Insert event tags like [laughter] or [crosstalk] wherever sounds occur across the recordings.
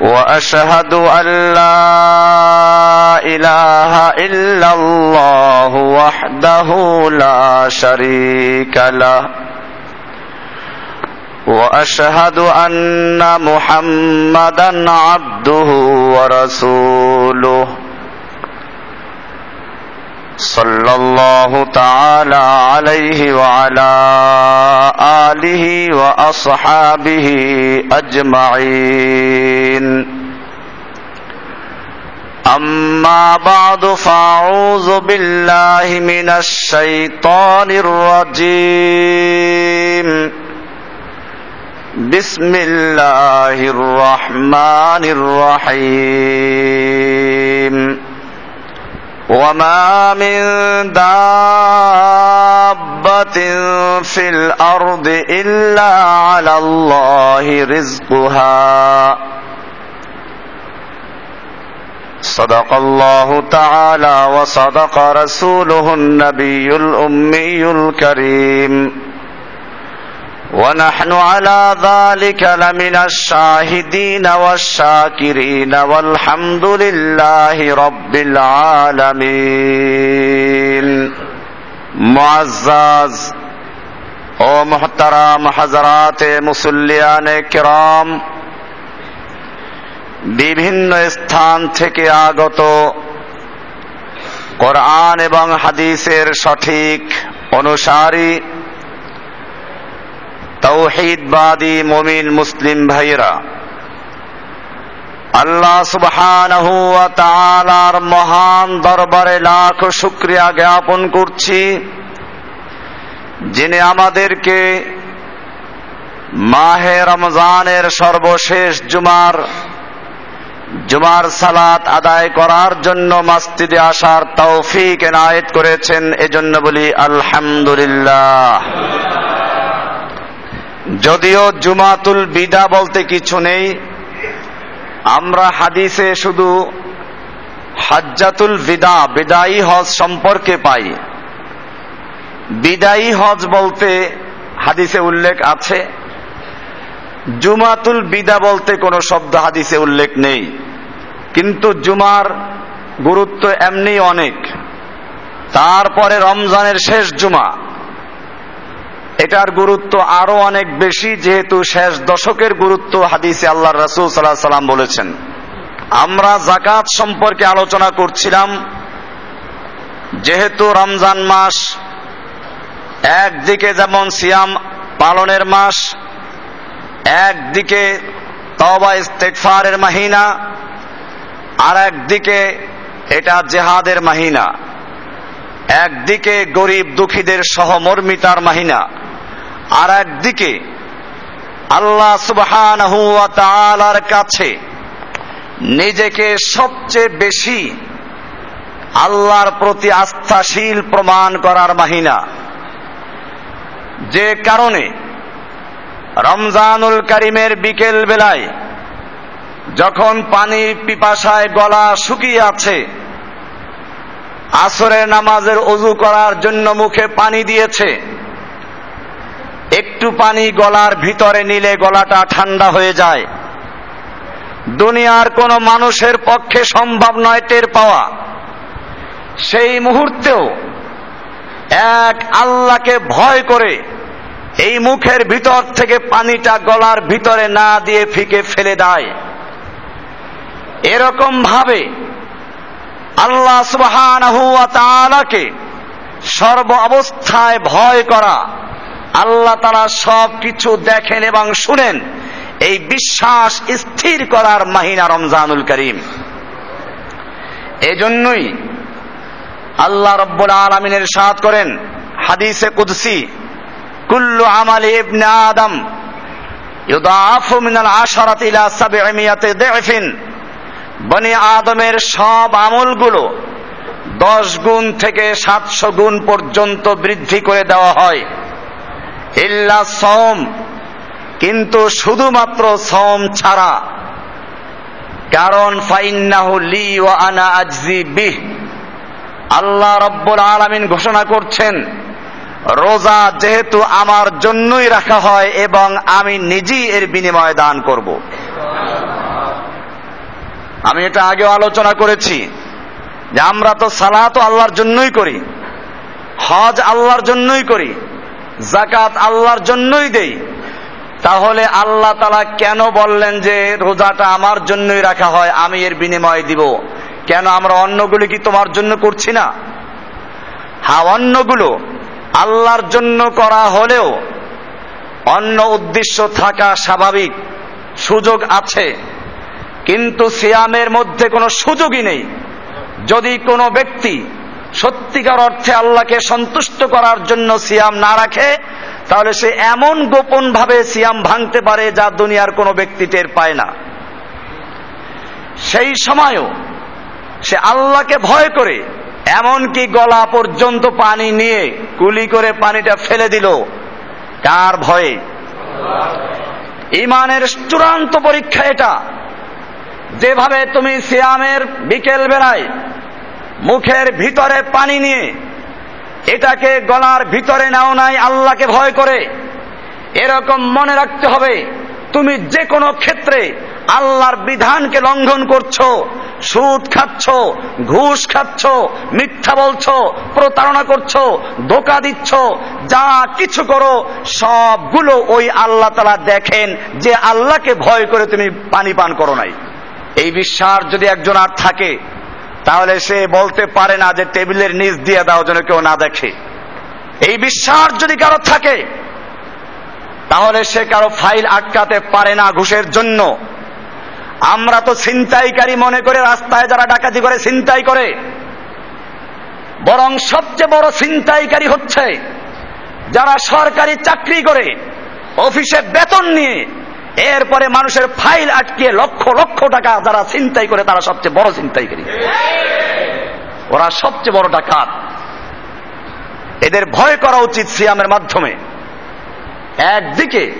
وأشهد أن لا إله إلا الله وحده لا شريك له. وأشهد أن محمدا عبده ورسوله. صلى الله تعالى عليه وعلى اله واصحابه اجمعين اما بعد فاعوذ بالله من الشيطان الرجيم. بسم الله الرحمن الرحيم. وما من دابة في الأرض إلا على الله رزقها. صدق الله تعالى وصدق رسوله النبي الأمي الكريم. ونحن على ذلك لمن الشاهدين والشاكرين والحمد لله رب العالمين معزز ও মোহতারাম হাজারাতে মুসল্লিয়ানে কেরাম বিভিন্ন স্থান থেকে আগত কোরআন এবং হাদিসের সঠিক অনুসারী তৌহিদবাদী মমিন মুসলিম ভাইরা আল্লাহ সুবহানাহু ওয়া তাআলার মহান দরবারে লাখ শুকরিয়া জ্ঞাপন করছি যিনি আমাদেরকে মাহে রমজানের সর্বশেষ জুমার জুমার সালাত আদায় করার জন্য মসজিদে আসার তৌফিক এনায়েত করেছেন, এজন্য বলি আলহামদুলিল্লাহ। যদিও জুমাতুল বিদা বলতে কিছু নেই, আমরা হাদিসে শুধু হাজ্জাতুল বিদা, বিদায়ী হজ সম্পর্কে পাই। বিদায়ী হজ বলতে হাদিসে উল্লেখ আছে। জুমাতুল বিদা বলতে কোনো শব্দ হাদিসে উল্লেখ নেই। কিন্তু জুমার গুরুত্ব এমনি অনেক। তারপরে রমজানের শেষ জুমা। এটার গুরুত্ব আরও অনেক বেশি, যেহেতু শেষ দশকের গুরুত্ব হাদিসে আল্লাহ রসুল সাল্লাহ সাল্লাম বলেছেন। আমরা জাকাত সম্পর্কে আলোচনা করছিলাম, যেহেতু রমজান মাস, একদিকে যেমন সিয়াম পালনের মাস, একদিকে তবা ইস্তেকফারের মাহিনা, আর একদিকে এটা জেহাদের মাহিনা। একদিকে গরিব দুঃখীদের সহমর্মিতার মাহিনা। আর একদিকে আল্লাহ সুবহানার কাছে নিজেকে সবচেয়ে বেশি আল্লাহর প্রতি আস্থাশীল প্রমাণ করার মাহিনা। যে কারণে রমজানুল করিমের বিকেল বেলায় যখন পানির পিপাসায় গলা শুকিয়ে আছে, আসরের নামাজের অজু করার জন্য মুখে পানি দিয়েছে একটু পানি গলার ভিতরে নিলে গলাটা ঠান্ডা হয়ে যায়। দুনিয়ার কোন মানুষের পক্ষে সম্ভব নয় টের পাওয়া। সেই মুহূর্তেও এক আল্লাহকে ভয় করে এই মুখের ভিতর থেকে পানিটা গলার ভিতরে না দিয়ে ফিকে ফেলে দেয়। এরকম ভাবে আল্লাহ সুবহানাহু ওয়া তাআলাকে সর্ব অবস্থায় ভয় করা আল্লাহ তারা সব কিছু দেখেন এবং শুনেন। এই বিশ্বাস স্থির করার মাহিনা রমজানুল করিম। এজন্যই আল্লাহ রব্বুল আলমিনের সাদ করেন, হাদিসে কুদসি, কুল্লু আমাল ইবনে আদম ইউদাফু মিনাল আশারাত ইলা সাবঈমিয়াতি দিফিন। বনি আদমের সব আমলগুলো দশ গুণ থেকে সাতশো গুণ পর্যন্ত বৃদ্ধি করে দেওয়া হয়। ইল্লা সম কিন্তু শুধুমাত্র সম ছাড়া। কারণ ফাইন্নাহু লি ওয়া আনা আজজি বিহ। আল্লাহ রব্বুল আলামিন ঘোষণা করছেন, রোজা যেহেতু আমার জন্যই রাখা হয় এবং আমি নিজেই এর বিনিময়ে দান করব। আমি এটা আগেও আলোচনা করেছি যে আমরা তো সালাহ তো আল্লাহর জন্যই করি, হজ আল্লাহর জন্যই করি জাকাত আল্লাহর জন্যই দেই। তাহলে আল্লাহ তালা কেন বললেন যে রোজাটা আমার জন্যই রাখা হয়, আমি এর বিনিময় দিব? কেন আমরা অন্যগুলি কি তোমার জন্য করছি না? হ্যাঁ অন্যগুলো আল্লাহর জন্য করা হলেও অন্য উদ্দেশ্য থাকা স্বাভাবিক, সুযোগ আছে। কিন্তু সিয়ামের মধ্যে কোনো সুযোগই নেই। যদি কোনো ব্যক্তি সত্যিকার অর্থে আল্লাহকে সন্তুষ্ট করার জন্য সিয়াম না রাখে, তাহলে সে এমন গোপন ভাবে সিয়াম ভাঙতে পারে যা দুনিয়ার কোনো ব্যক্তি টের পায় না। সেই সময়ও সে আল্লাহকে ভয় করে, এমনকি গলা পর্যন্ত পানি নিয়ে কুলি করে পানিটা ফেলে দিল। কার ভয়ে? ইমানের চূড়ান্ত পরীক্ষা এটা। যেভাবে তুমি সিয়ামের বিকেল বেলায় মুখের ভিতরে পানি নিয়ে। এটাকে গলার ভিতরে নাও নাই, আল্লাহকে ভয় করে। এরকম মনে রাখতে হবে, তুমি যে কোনো ক্ষেত্রে আল্লাহর বিধানকে লঙ্ঘন করছ, সুদ খাচ্ছ, ঘুষ খাচ্ছ, মিথ্যা বলছো, প্রতারণা করছ, ধোকা দিচ্ছ, যা কিছু করো, সবগুলো ওই আল্লাহ তালা দেখেন যে আল্লাহকে ভয় করে তুমি পানি পান করো নাই। এই বিশ্বাস যদি একজন আর থাকে তাহলে সে বলতে পারে না যে টেবিলের নিচ দিয়ে দাও যেন কেউ না দেখে। এই বিশ্বাস যদি কারও থাকে, তাহলে সে কারও ফাইল আটকাতে পারে না ঘুষের জন্য। আমরা তো ছিনতাইকারী মনে করে রাস্তায় যারা ডাকাতি করে ছিনতাই করে। বরং সবচেয়ে বড় ছিনতাইকারী হচ্ছে যারা সরকারি চাকরি করে, অফিসে বেতন নিয়ে এরপরে মানুষের ফাইল আটকিয়ে লক্ষ লক্ষ টাকা যারা চিন্তাই করে, তারা সবচেয়ে বড় চিন্তাইকারী ওরা সবচেয়ে বড় ডাকাত। এদের ভয় করা উচিত সিয়ামের মাধ্যমে। একদিকে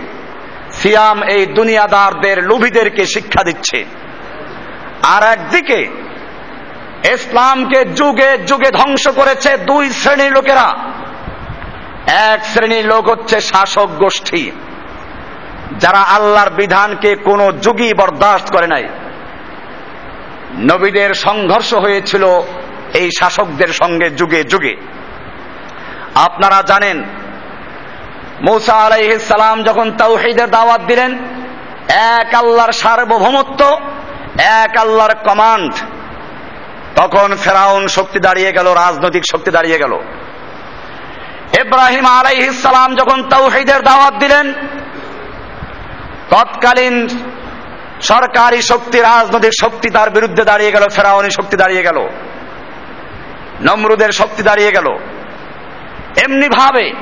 সিয়াম এই দুনিয়াদারদের লোভীদেরকে শিক্ষা দিচ্ছে। আর একদিকে ইসলামকে যুগে যুগে ধ্বংস করেছে দুই শ্রেণির লোকেরা। এক শ্রেণির লোক হচ্ছে শাসক গোষ্ঠী। যারা আল্লাহর বিধানকে কোনো যুগই বরদাস্ত করে নাই। নবীদের সংঘর্ষ হয়েছিল এই শাসকদের সঙ্গে যুগে যুগে। আপনারা জানেন, মৌসা সালাম যখন তাওহিদের দাওয়াত দিলেন, এক আল্লাহর সার্বভৌমত্ব, এক আল্লাহর কমান্ড, তখন ফেরাউন শক্তি দাঁড়িয়ে গেল, রাজনৈতিক শক্তি দাঁড়িয়ে গেল। ইব্রাহিম সালাম যখন তাওহিদের দাওয়াত দিলেন তৎকালীন সরকারি শক্তি, রাজনৈতিক শক্তি তার বিরুদ্ধে দাঁড়িয়ে গেল, ফেরাউনি শক্তি দাঁড়িয়ে গেল, নমরুদের শক্তি দাঁড়িয়ে গেল। এমনি ভাবে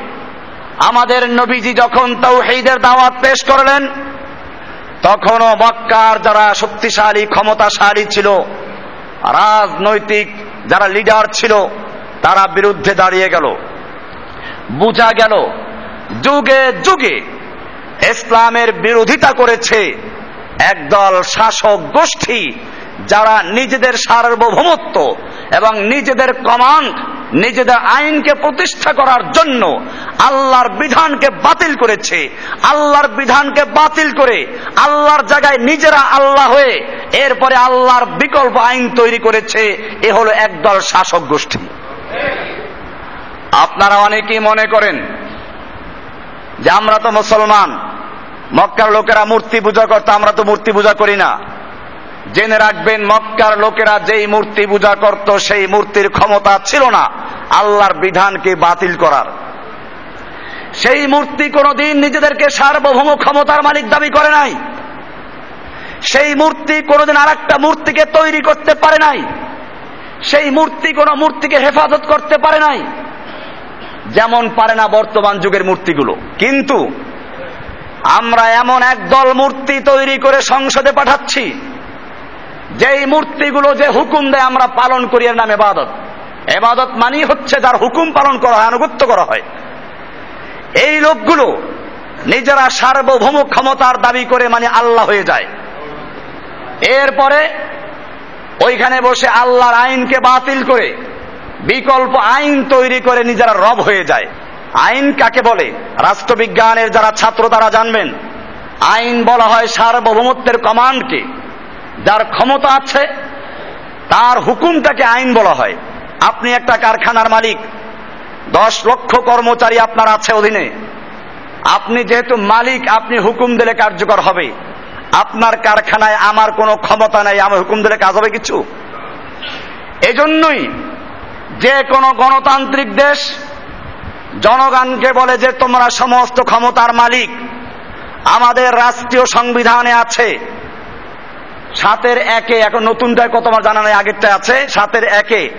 আমাদের নবীজি যখন তৌহিদের দাওয়াত পেশ করলেন, তখনও মক্কার যারা শক্তিশালী, ক্ষমতাশালী ছিল, রাজনৈতিক যারা লিডার ছিল, তারা বিরুদ্ধে দাঁড়িয়ে গেল। বুঝা গেল, যুগে যুগে ইসলামের বিরোধিতা করেছে একদল শাসক গোষ্ঠী যারা নিজেদের সার্বভৌমত্ব এবং নিজেদের কমান্ড, নিজেদের আইনকে প্রতিষ্ঠা করার জন্য আল্লাহর বিধানকে বাতিল করেছে, আল্লাহর বিধানকে বাতিল করে আল্লাহর জায়গায় নিজেরা আল্লাহ হয়ে এরপরে আল্লাহর বিকল্প আইন তৈরি করেছে, এ হলো একদল শাসক গোষ্ঠী। আপনারা অনেকেই মনে করেন যে আমরা তো মুসলমান। মক্কার লোকেরা মূর্তি পূজা করতো, আমরা তো মূর্তি পূজা করি না। জেনে রাখবেন, মক্কার লোকেরা যেই মূর্তি পূজা করত, সেই মূর্তির ক্ষমতা ছিল না আল্লাহর বিধানকে বাতিল করার। সেই মূর্তি কোনোদিন নিজেদেরকে সার্বভৌম ক্ষমতার মালিক দাবি করে নাই। সেই মূর্তি কোনোদিন আর একটা মূর্তিকে তৈরি করতে পারে নাই। সেই মূর্তি কোন মূর্তিকে হেফাজত করতে পারে নাই। যেমন পারে না বর্তমান যুগের মূর্তিগুলো। কিন্তু আমরা এমন একদল মূর্তি তৈরি করে সংসদে পাঠাচ্ছি, যেই মূর্তিগুলো যে হুকুম দেয় আমরা পালন করি এর নাম এবাদত। এবাদত মানি হচ্ছে যার হুকুম পালন করা হয়, আনুগত্য করা হয়। এই লোকগুলো নিজেরা সার্বভৌম ক্ষমতার দাবি করে মানে আল্লাহ হয়ে যায়। এরপরে ওইখানে বসে আল্লাহর আইনকে বাতিল করে বিকল্প আইন তৈরি করে নিজেরা রব হয়ে যায়। আইন কাকে বলে? রাষ্ট্রবিজ্ঞানের যারা ছাত্র তারা জানবেন। আইন বলা হয় সার্বভৌমত্বের কমান্ডকে। যার ক্ষমতা আছে, তার হুকুমটাকে আইন বলা হয়। আপনি একটা কারখানার মালিক। দশ লক্ষ কর্মচারী আপনার আছে অধীনে। আপনি যেহেতু মালিক, আপনি হুকুম দিলে কার্যকর হবে। আপনার কারখানায় আমার কোনো ক্ষমতা নাই আমার হুকুম দিলে কাজ হবে কিছু? এজন্যই যে কোনো গণতান্ত্রিক দেশ, জনগণকে বলে যে তোমরা সমস্ত ক্ষমতার মালিক, আমাদের রাষ্ট্রীয় সংবিধানে আছে। সাতের একে, এখন নতুনটায় কত আমার জানা নেই আগেরটা আছে। সাতের একে,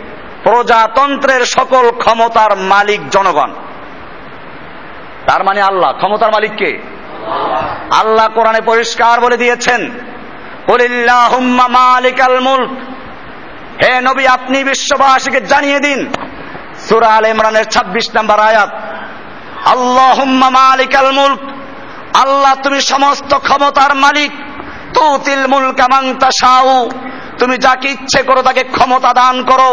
প্রজাতন্ত্রের সকল ক্ষমতার মালিক জনগণ। তার মানে আল্লাহ। ক্ষমতার মালিককে আল্লাহ। কোরআনে পরিষ্কার বলে দিয়েছেন মালিকাল মুলক। হে নবী, আপনি বিশ্ববাসীকে জানিয়ে দিন। সুরা আল ইমরানের ছাব্বিশ নম্বর আয়াত আল্লাহ মালিকাল মুলক, আল্লাহ তুমি সমস্ত ক্ষমতার মালিক, তুতিল মুলকা সাউ তুমি যাকে ইচ্ছে করো তাকে ক্ষমতা দান করো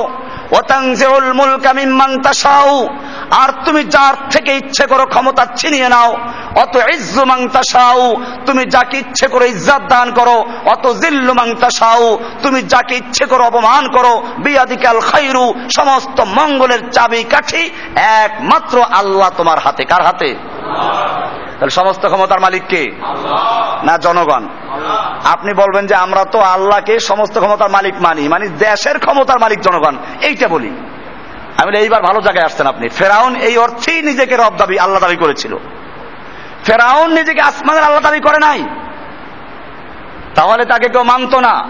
আর তুমি যার থেকে ইচ্ছে করো ক্ষমতা ছিনিয়ে নাও। অত ইজ্জু মাং তাশাউ। তুমি যাকে ইচ্ছে করো ইজ্জাত দান করো অত জিল্লু মাং তাশাউ। তুমি যাকে ইচ্ছে করো অপমান করো, বিয়াদিকাল খাইরু। সমস্ত মঙ্গলের চাবি কাঠি, একমাত্র আল্লাহ তোমার হাতে। কার হাতে? তাহলে সমস্ত ক্ষমতার মালিক কে? না, জনগণ। আপনি বলবেন যে আমরা তো আল্লাহকে সমস্ত ক্ষমতার মালিক মানি মানে দেশের ক্ষমতার মালিক জনগণ। এইটা বলি। আমি এইবার ভালো জায়গায় আসতেন আপনি। ফেরাউন এই অর্থেই নিজেকে রব দাবি, আল্লাহ দাবি করেছিল। ফেরাউন নিজেকে আসমানের আল্লাহ দাবি করে নাই। তাহলে তাকে কেউ মানত না।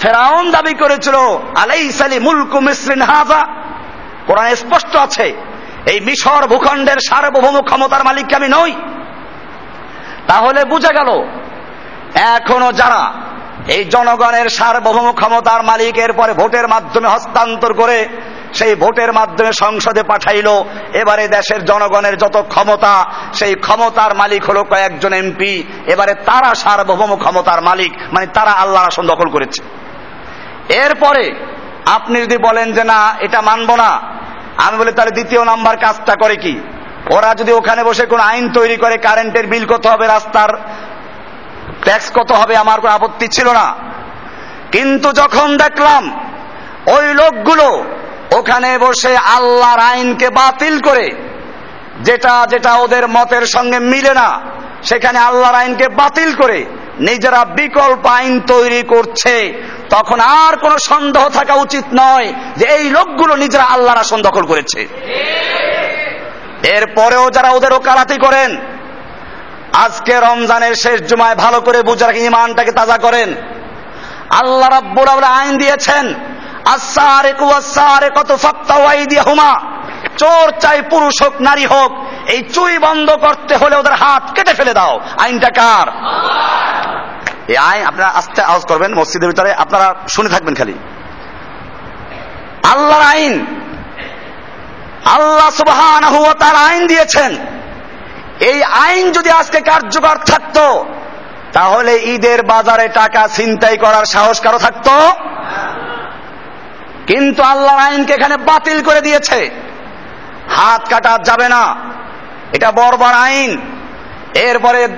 ফেরাউন দাবি করেছিল আলাই সালি মুলকু মিসরিন হাজা। কোরআন স্পষ্ট আছে, এই মিশর ভূখণ্ডের সার্বভৌম ক্ষমতার মালিক আমি নই। তাহলে বুঝে গেল, এখনও যারা এই জনগণের সার্বভৌম ক্ষমতার মালিকের পরে ভোটের মাধ্যমে হস্তান্তর করে সেই ভোটের মাধ্যমে সংসদে পাঠাইল। এবারে দেশের জনগণের যত ক্ষমতা, সেই ক্ষমতার মালিক হলো কয়েকজন এমপি। এবারে তারা সার্বভৌম ক্ষমতার মালিক মানে তারা আল্লাহ আসন দখল করেছে। এরপরে আপনি যদি বলেন যে না, এটা মানব না, আমি বলি তাহলে দ্বিতীয় নাম্বার কাজটা করে কি? ওরা যদি ওখানে বসে কোন আইন তৈরি করে, কারেন্টের বিল কত হবে রাস্তার? ট্যাক্স কত হবে আমার কোনো আপত্তি ছিল না। কিন্তু যখন দেখলাম ওই লোকগুলো ওখানে বসে আল্লাহর আইনকে বাতিল করে যেটা যেটা ওদের মতের সঙ্গে মিলে না সেখানে আল্লাহর আইনকে বাতিল করে নিজেরা বিকল্প আইন তৈরি করছে তখন আর কোনো সন্দেহ থাকা উচিত নয় যে এই লোকগুলো নিজেরা আল্লাহর আসন দখল করেছে। এরপরেও যারা ওদের ওকালাতি করেন আজকে রমজানের শেষ জুমায় ভালো করে বুঝে রাখেন ইমানটাকে তাজা করেন। আল্লাহ রাব্বুল আইন দিয়েছেন আসারে কুয়াসারে কত ফাক্তা ওয়াই দিয়ে হুমা চোর চাই পুরুষ হোক, নারী হোক, এই চুই বন্ধ করতে হলে ওদের হাত কেটে ফেলে দাও। আইনটা কার? এই আইন আপনারা আস্তে আওয়াজ করবেন মসজিদের ভিতরে, আপনারা শুনে থাকবেন খালি। আল্লাহর আইন, আল্লাহ সুবহান আইন দিয়েছেন এই আইন যদি আজকে কার্যকর থাকত, তাহলে ঈদের বাজারে টাকা ছিনতাই করার সাহস কারও থাকতো? কিন্তু আল্লাহর আইনকে এখানে বাতিল করে দিয়েছে। হাত কাটা যাবে না। এটা বর্বর আইন। এরপরে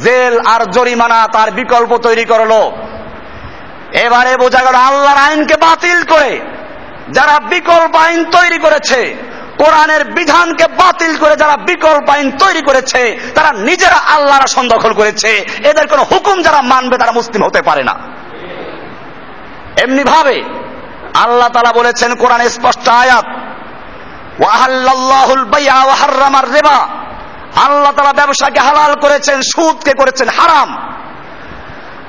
জেল আর জরিমানা তার বিকল্প তৈরি করল। এবারে বোঝা গেল আল্লাহর আইনকে বাতিল করে যারা বিকল্প আইন তৈরি করেছে কোরআনের বিধানকে বাতিল করে যারা বিকল্প আইন তৈরি করেছে, তারা নিজেরা আল্লাহর আসন দখল করেছে। এদের কোন হুকুম যারা মানবে তারা মুসলিম হতে পারে না। এমনি ভাবে আল্লাহ তালা বলেছেন কোরআন স্পষ্ট আয়াত ওয়াহাল্লাহুল বাইয়া ওয়াহাররামার রেবা। আল্লাহ তালা ব্যবসাকে হালাল করেছেন, সুদকে করেছেন হারাম।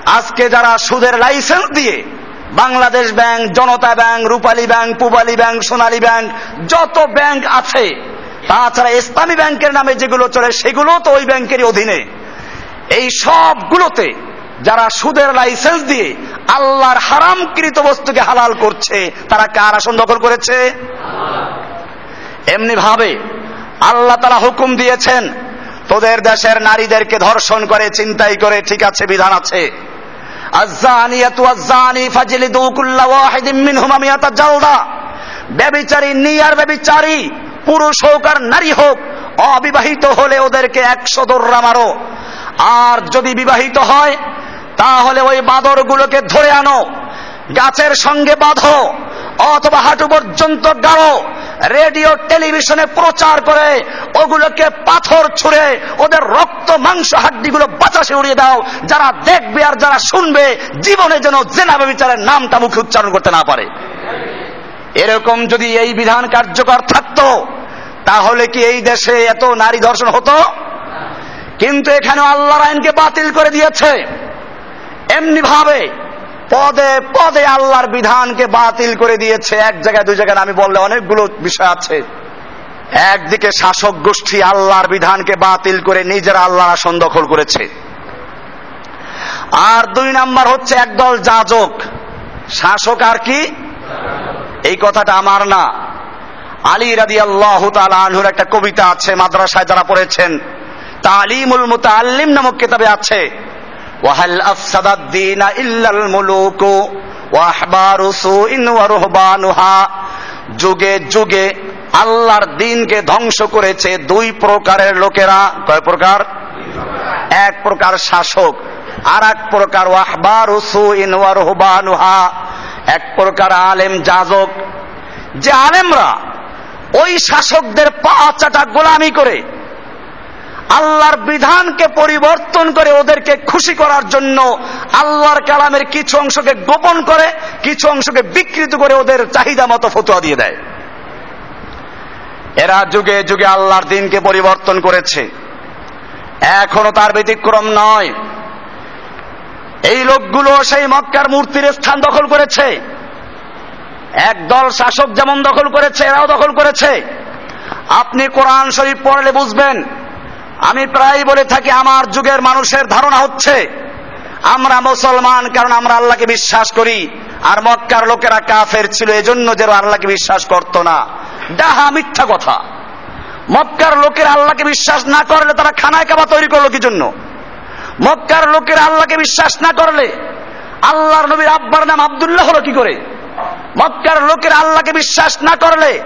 আজকে যারা সুদের লাইসেন্স দিয়ে Bangladesh bank, Janata bank, Rupali bank, Pubali bank, Sonali bank, যত ব্যাংক আছে, তাছাড়া ইসলামী ব্যাংকের নামে যেগুলো চলে, সেগুলো তো ওই ব্যাংকেরই অধীনে। এই সবগুলোতে যারা সুদের লাইসেন্স দিয়ে আল্লাহর হারামকৃত বস্তুকে হালাল করছে, তারা কার আসন দখল করেছে? এমনি ভাবে আল্লাহ তারা হুকুম দিয়েছেন, তোদের দেশের নারীদেরকে ধর্ষণ করে চিন্তাই করে, ঠিক আছে, বিধান আছে। ব্যভিচারী নিয়ার ব্যবিচারী পুরুষ হোক আর নারী হোক, অবিবাহিত হলে ওদেরকে একশো দৌড়া মারো। আর যদি বিবাহিত হয়, তাহলে ওই বাঁদরগুলোকে ধরে আনো, গাছের সঙ্গে বাঁধো অথবা হাঁটু পর্যন্ত গাড়ো রেডিও, টেলিভিশনে প্রচার করে, ওগুলোকে পাথর ছুঁড়ে, ওদের রক্ত, মাংস, হাড্ডিগুলো বাতাসে উড়িয়ে দাও। যারা দেখবে আর যারা শুনবে, জীবনে যেন জেনাবে বিচারের নামটা মুখে উচ্চারণ করতে না পারে। এরকম যদি এই বিধান কার্যকর থাকতো, তাহলে কি এই দেশে এত নারী ধর্ষণ হতো? কিন্তু এখানে আল্লাহর আইনকে বাতিল করে দিয়েছে। এমনি ভাবে পদে পদে আল্লাহর বিধানকে বাতিল করে দিয়েছে। এক জায়গায়, দুই জায়গায় আমি বললে অনেকগুলো বিষয় আছে। একদিকে শাসক গোষ্ঠী আল্লাহর বিধানকে বাতিল করে নিজেরা আল্লাহর আসন দখল করেছে। আর দুই নাম্বার হচ্ছে একদল যাজক। শাসক আর কি? এই কথাটা আমার না। আলী রাদি আল্লাহ আনহুর একটা কবিতা আছে, মাদ্রাসায় যারা পড়েছেন। তালিমুল মুতাল্লিম নামক কিতাবে আছে। আফসাদাদ দিন ইল্লাল মুলুকু ওয়াহবারু সুইন ওয়া রুহবানুহা যুগে যুগে আল্লাহর দিনকে ধ্বংস করেছে দুই প্রকারের লোকেরা। কয় প্রকার? এক প্রকার শাসক আর এক প্রকার ওয়াহবার রুহবানুহা এক প্রকার আলেম যাজক। যে আলেমরা ওই শাসকদের পা চাটা গোলামি করে আল্লাহর বিধানকে পরিবর্তন করে ওদেরকে খুশি করার জন্য আল্লাহর কালামের কিছু অংশকে গোপন করে, কিছু অংশকে বিকৃত করে ওদের চাহিদা মতো ফতুয়া দিয়ে দেয়। এরা যুগে যুগে আল্লাহর দিনকে পরিবর্তন করেছে। এখনও তার ব্যতিক্রম নয়। এই লোকগুলো সেই মক্কার মূর্তির স্থান দখল করেছে। একদল শাসক যেমন দখল করেছে, এরাও দখল করেছে। আপনি কোরআন শরীফ পড়লে বুঝবেন আমি প্রায় বলে থাকি, আমার যুগের মানুষের ধারণা হচ্ছে, আমরা মুসলমান কারণ আমরা আল্লাহকে বিশ্বাস করি, আর মক্কার লোকেরা কাফের ছিল, এজন্য যেন আল্লাহকে বিশ্বাস করত না। ডাহা মিথ্যা কথা। মক্কার লোকের আল্লাহকে বিশ্বাস না করলে তারা খানায় কাবা তৈরি করল কি জন্য? মক্কার লোকের আল্লাহকে বিশ্বাস না করলে আল্লাহর নবীর আব্বার নাম আবদুল্লাহ হলো কি করে? মক্কার লোকের আল্লাহকে বিশ্বাস না করলে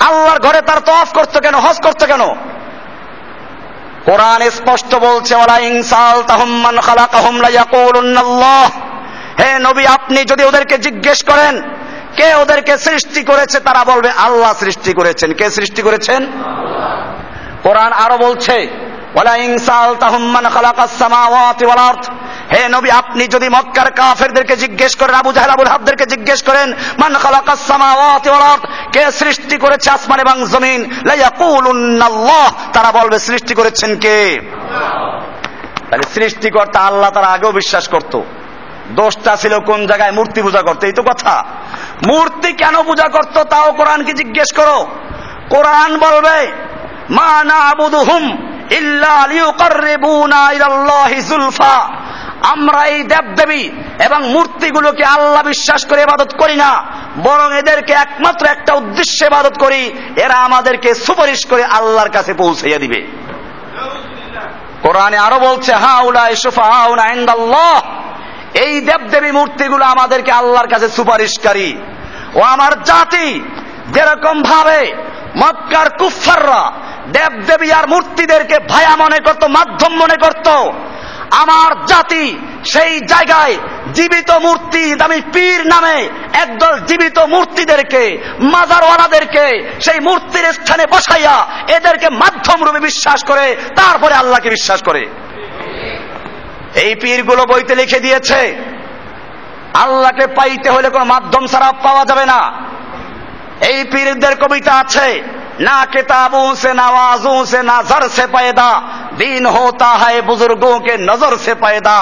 আল্লাহর ঘরে তার তফ করতো কেন, হজ করতো কেন? কোরআন স্পষ্ট বলছে ওলা ইনসাল তাহম্মান খালা লা ইয়াকুলুন্নাল্লাহ হে নবী, আপনি যদি ওদেরকে জিজ্ঞেস করেন, কে ওদেরকে সৃষ্টি করেছে, তারা বলবে, আল্লাহ সৃষ্টি করেছেন। কে সৃষ্টি করেছেন? কোরআন আরও বলছে ওলা ইনসাল তাহম্মান খালাকাস সামাওয়াতি ওয়াল আরদ। হে নবী, আপনি যদি মক্কার কাফেরদেরকে জিজ্ঞেস করেন, আবু জাহেল, আবুল হাবদেরকে জিজ্ঞেস করেন, মান খালাকাস সামাওয়াতি ওয়াল আরদ, কে সৃষ্টি করেছে আসমান এবং জমিন? লা ইয়াকুলুন্নাল্লাহ তারা বলবে, সৃষ্টি করেছেন কে? তাহলে সৃষ্টিকর্তা আল্লাহ তারা আগেও বিশ্বাস করত। দোষটা ছিল কোন জায়গায়? মূর্তি পূজা করতে। এই তো কথা। মূর্তি কেন পূজা করত? তাও কোরআনকে জিজ্ঞেস করো। কোরআন বলবে, মা না আবুদুহুম ইল্লা লিউকাররিবুনা ইলাল্লাহি যুলফা আমরা এই দেবদেবী এবং মূর্তিগুলোকে আল্লাহ বিশ্বাস করে ইবাদত করি না, বরং এদেরকে একমাত্র একটা উদ্দেশ্যে ইবাদত করি, এরা আমাদেরকে সুপারিশ করে আল্লাহর কাছে পৌঁছাইয়া দিবে। কোরআনে আরও বলছে হা উলা ইসুফা হা উলা ইন্দাল্লাহ। এই দেবদেবী মূর্তিগুলো আমাদেরকে আল্লাহর কাছে সুপারিশকারী। ও আমার জাতি, যেরকম ভাবে মক্কার কুফাররা দেবদেবী আর মূর্তিদেরকে ভায়া মনে করত, মাধ্যম মনে করত আমার জাতি সেই জায়গায় জীবিত মূর্তি দামি পীর নামে একদল জীবিত মূর্তিদেরকে, মাজারওয়ালাদেরকে সেই মূর্তির স্থানে বসাইয়া এদেরকে মাধ্যম রূপে বিশ্বাস করে, তারপরে আল্লাহকে বিশ্বাস করে। এই পীরগুলো বইতে লিখে দিয়েছে, আল্লাহকে পাইতে হলে কোনো মাধ্যম ছাড়া পাওয়া যাবে না। এই পীরদের কবিতা আছে ना किताबों से नवाजों से नजर से पैदा দিন होता है बुजुर्गों के नजर से पैदा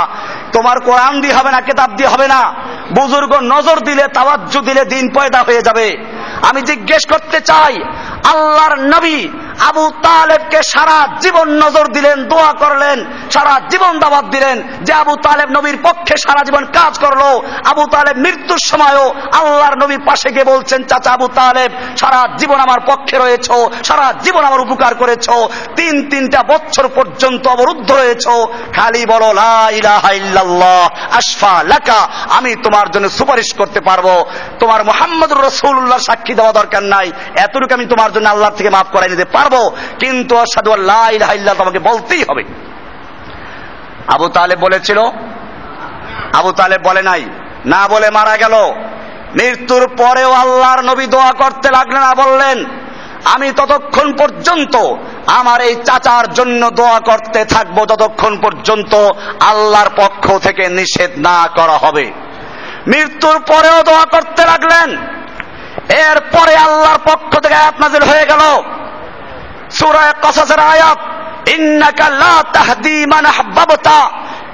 তোমার কোরআন দিয়ে হবে না কিতাব দিয়ে হবে না বুজুর্গ নজর দিলে তাওয়াজ্জু দিলে দিন পয়দা হয়ে যাবে আমি জিজ্ঞেস করতে চাই আল্লাহর নবী আবু তালেবকে সারা জীবন নজর দিলেন, দোয়া করলেন, সারা জীবন দাবাত দিলেন যে আবু তালেব নবীর পক্ষে সারা জীবন কাজ করল। আবু তালেব মৃত্যুর সময়ও আল্লাহর নবী পাশে গিয়ে বলছেন, চাচা আবু তালেব, সারা জীবন আমার পক্ষে রয়েছ, সারা জীবন আমার উপকার করেছ, তিন তিনটা বছর পর্যন্ত অবরুদ্ধ রয়েছ। খালি বলো আশফা লাকা, আমি তোমার জন্য সুপারিশ করতে পারব। তোমার মোহাম্মদ রসুল্লাহ সাক্ষী দেওয়া দরকার নাই। এতটুকু আমি তোমার জন্য আল্লাহ থেকে মাফ করাই নিতে পারব, কিন্তু অসাধু আল্লাহ তোমাকে বলতেই হবে। আবু তালেব বলেছিল, আবু তালেব বলে নাই, না বলে মারা গেল। মৃত্যুর পরেও আল্লাহর নবী দোয়া করতে লাগলেন আর বললেন, আমি ততক্ষণ পর্যন্ত আমার এই চাচার জন্য দোয়া করতে থাকব যতক্ষণ পর্যন্ত আল্লাহর পক্ষ থেকে নিষেধ না করা হবে। মৃত্যুর পরেও দোয়া করতে লাগলেন, এরপরে আল্লাহর পক্ষ থেকে নাজিল হয়ে গেল। সূরায়ে কসাসের আয়াত, ইন্নাকা লা তাহদি মান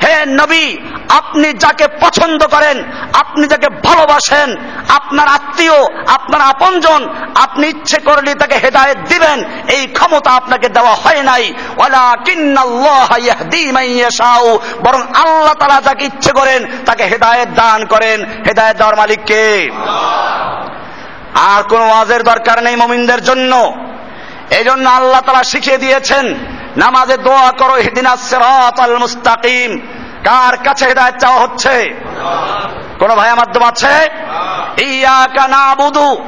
হে নবী, আপনি যাকে পছন্দ করেন, আপনি যাকে ভালোবাসেন, আপনার আত্মীয়, আপনার আপনজন, আপনি ইচ্ছে করলে তাকে হেদায়েত দিবেন, এই ক্ষমতা আপনাকে দেওয়া হয় নাই। বরং আল্লাহ তাআলা যাকে ইচ্ছে করেন, তাকে হেদায়েত দান করেন। হেদায়েত দেওয়ার মালিক কে? আর কোন ওয়াজের দরকার নেই মুমিনদের জন্য। এই জন্য আল্লাহ তারা শিখিয়ে দিয়েছেন, নামাজে দোয়া করো হিদিনা সিরাতাল মুস্তাকিম। কার কাছে হেদায়েত চাওয়া হচ্ছে? কোন ভাইয়া মাধ্যম আছে? ইয়াকা নাবুদু।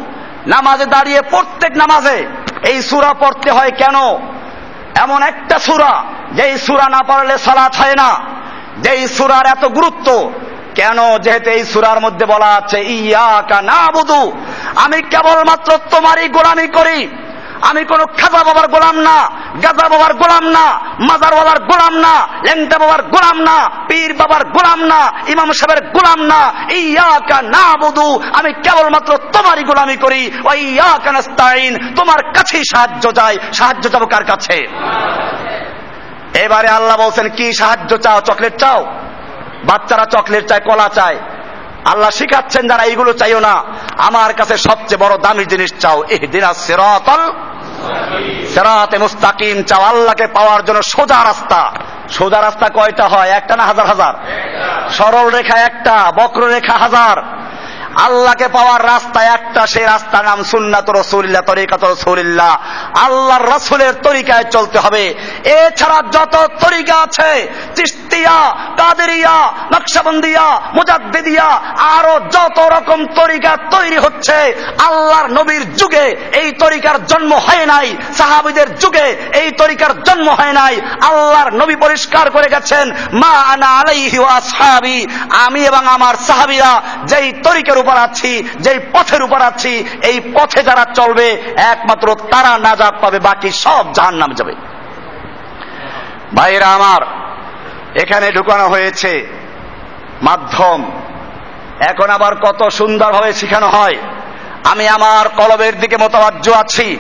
নামাজে দাঁড়িয়ে প্রত্যেক নামাজে এই সুরা পড়তে হয় কেন? এমন একটা সূরা, যেই সুরা না পড়লে সালাত হয় না। যেই সুরার এত গুরুত্ব, কেন? যেহেতু এই সুরার মধ্যে বলা আছে, ইয়াকা না বুধু আমি কেবলমাত্র তোমারই গোলামি করি। আমি কোন খাজা বাবার গোলাম না, গাজা বাবার গোলাম না, মাজার বাবার গোলাম না, ল্যাংটা বাবার গোলাম না, পীর বাবার গোলাম না, ইমাম সাহেবের গোলাম না। ইয়াকা না বধু আমি কেবলমাত্র তোমারই গোলামি করি। ওই ইয়াকা তোমার কাছেই সাহায্য চাই। সাহায্য চাবো কার কাছে? এবারে আল্লাহ বলছেন, কি সাহায্য চাও? চকলেট চাও? বাচ্চারা চকলেট চায়, কলা চায়। আল্লাহ শিখাচ্ছেন যারা এইগুলো চাইও না, আমার কাছে সবচেয়ে বড় দামি জিনিস চাও এহ দিনা সেরাতল সেরাতে মুস্তাকিম, চাও আল্লাহকে পাওয়ার জন্য সোজা রাস্তা। সোজা রাস্তা কয়টা হয়? একটা না হাজার হাজার? সরল রেখা একটা, বক্র রেখা হাজার। আল্লাহকে পাওয়ার রাস্তা একটা, সেই রাস্তার নাম সুন্নাত রসুল্লাহ তরিকাত রসুল্লাহ আল্লাহর রসুলের তরিকায় চলতে হবে। এছাড়া যত তরিকা আছে চিস্তিয়া কাদেরিয়া, নকশাবন্দিয়া, মুজাদ্দিদিয়া, আরও যত রকম তরিকা তৈরি হচ্ছে, আল্লাহর নবীর যুগে এই তরিকার জন্ম হয় নাই, সাহাবিদের যুগে এই তরিকার জন্ম হয় নাই। আল্লাহর নবী পরিষ্কার করে গেছেন, মা আনা আলাইহি ওয়া আমি এবং আমার সাহাবিরা যেই তরিকার উপর আছি, যেই পথের উপর আছি, এই পথে যারা চলবে, একমাত্র তারা নাজাত পাবে, বাকি সব জাহান নামে যাবে। ভাইরা আমার, এখানে ঢুকানো হয়েছে মাধ্যম। এখন আবার কত সুন্দরভাবে শেখানো হয়। আমি আমার কলবের দিকে মোতাবাজ্য আছি।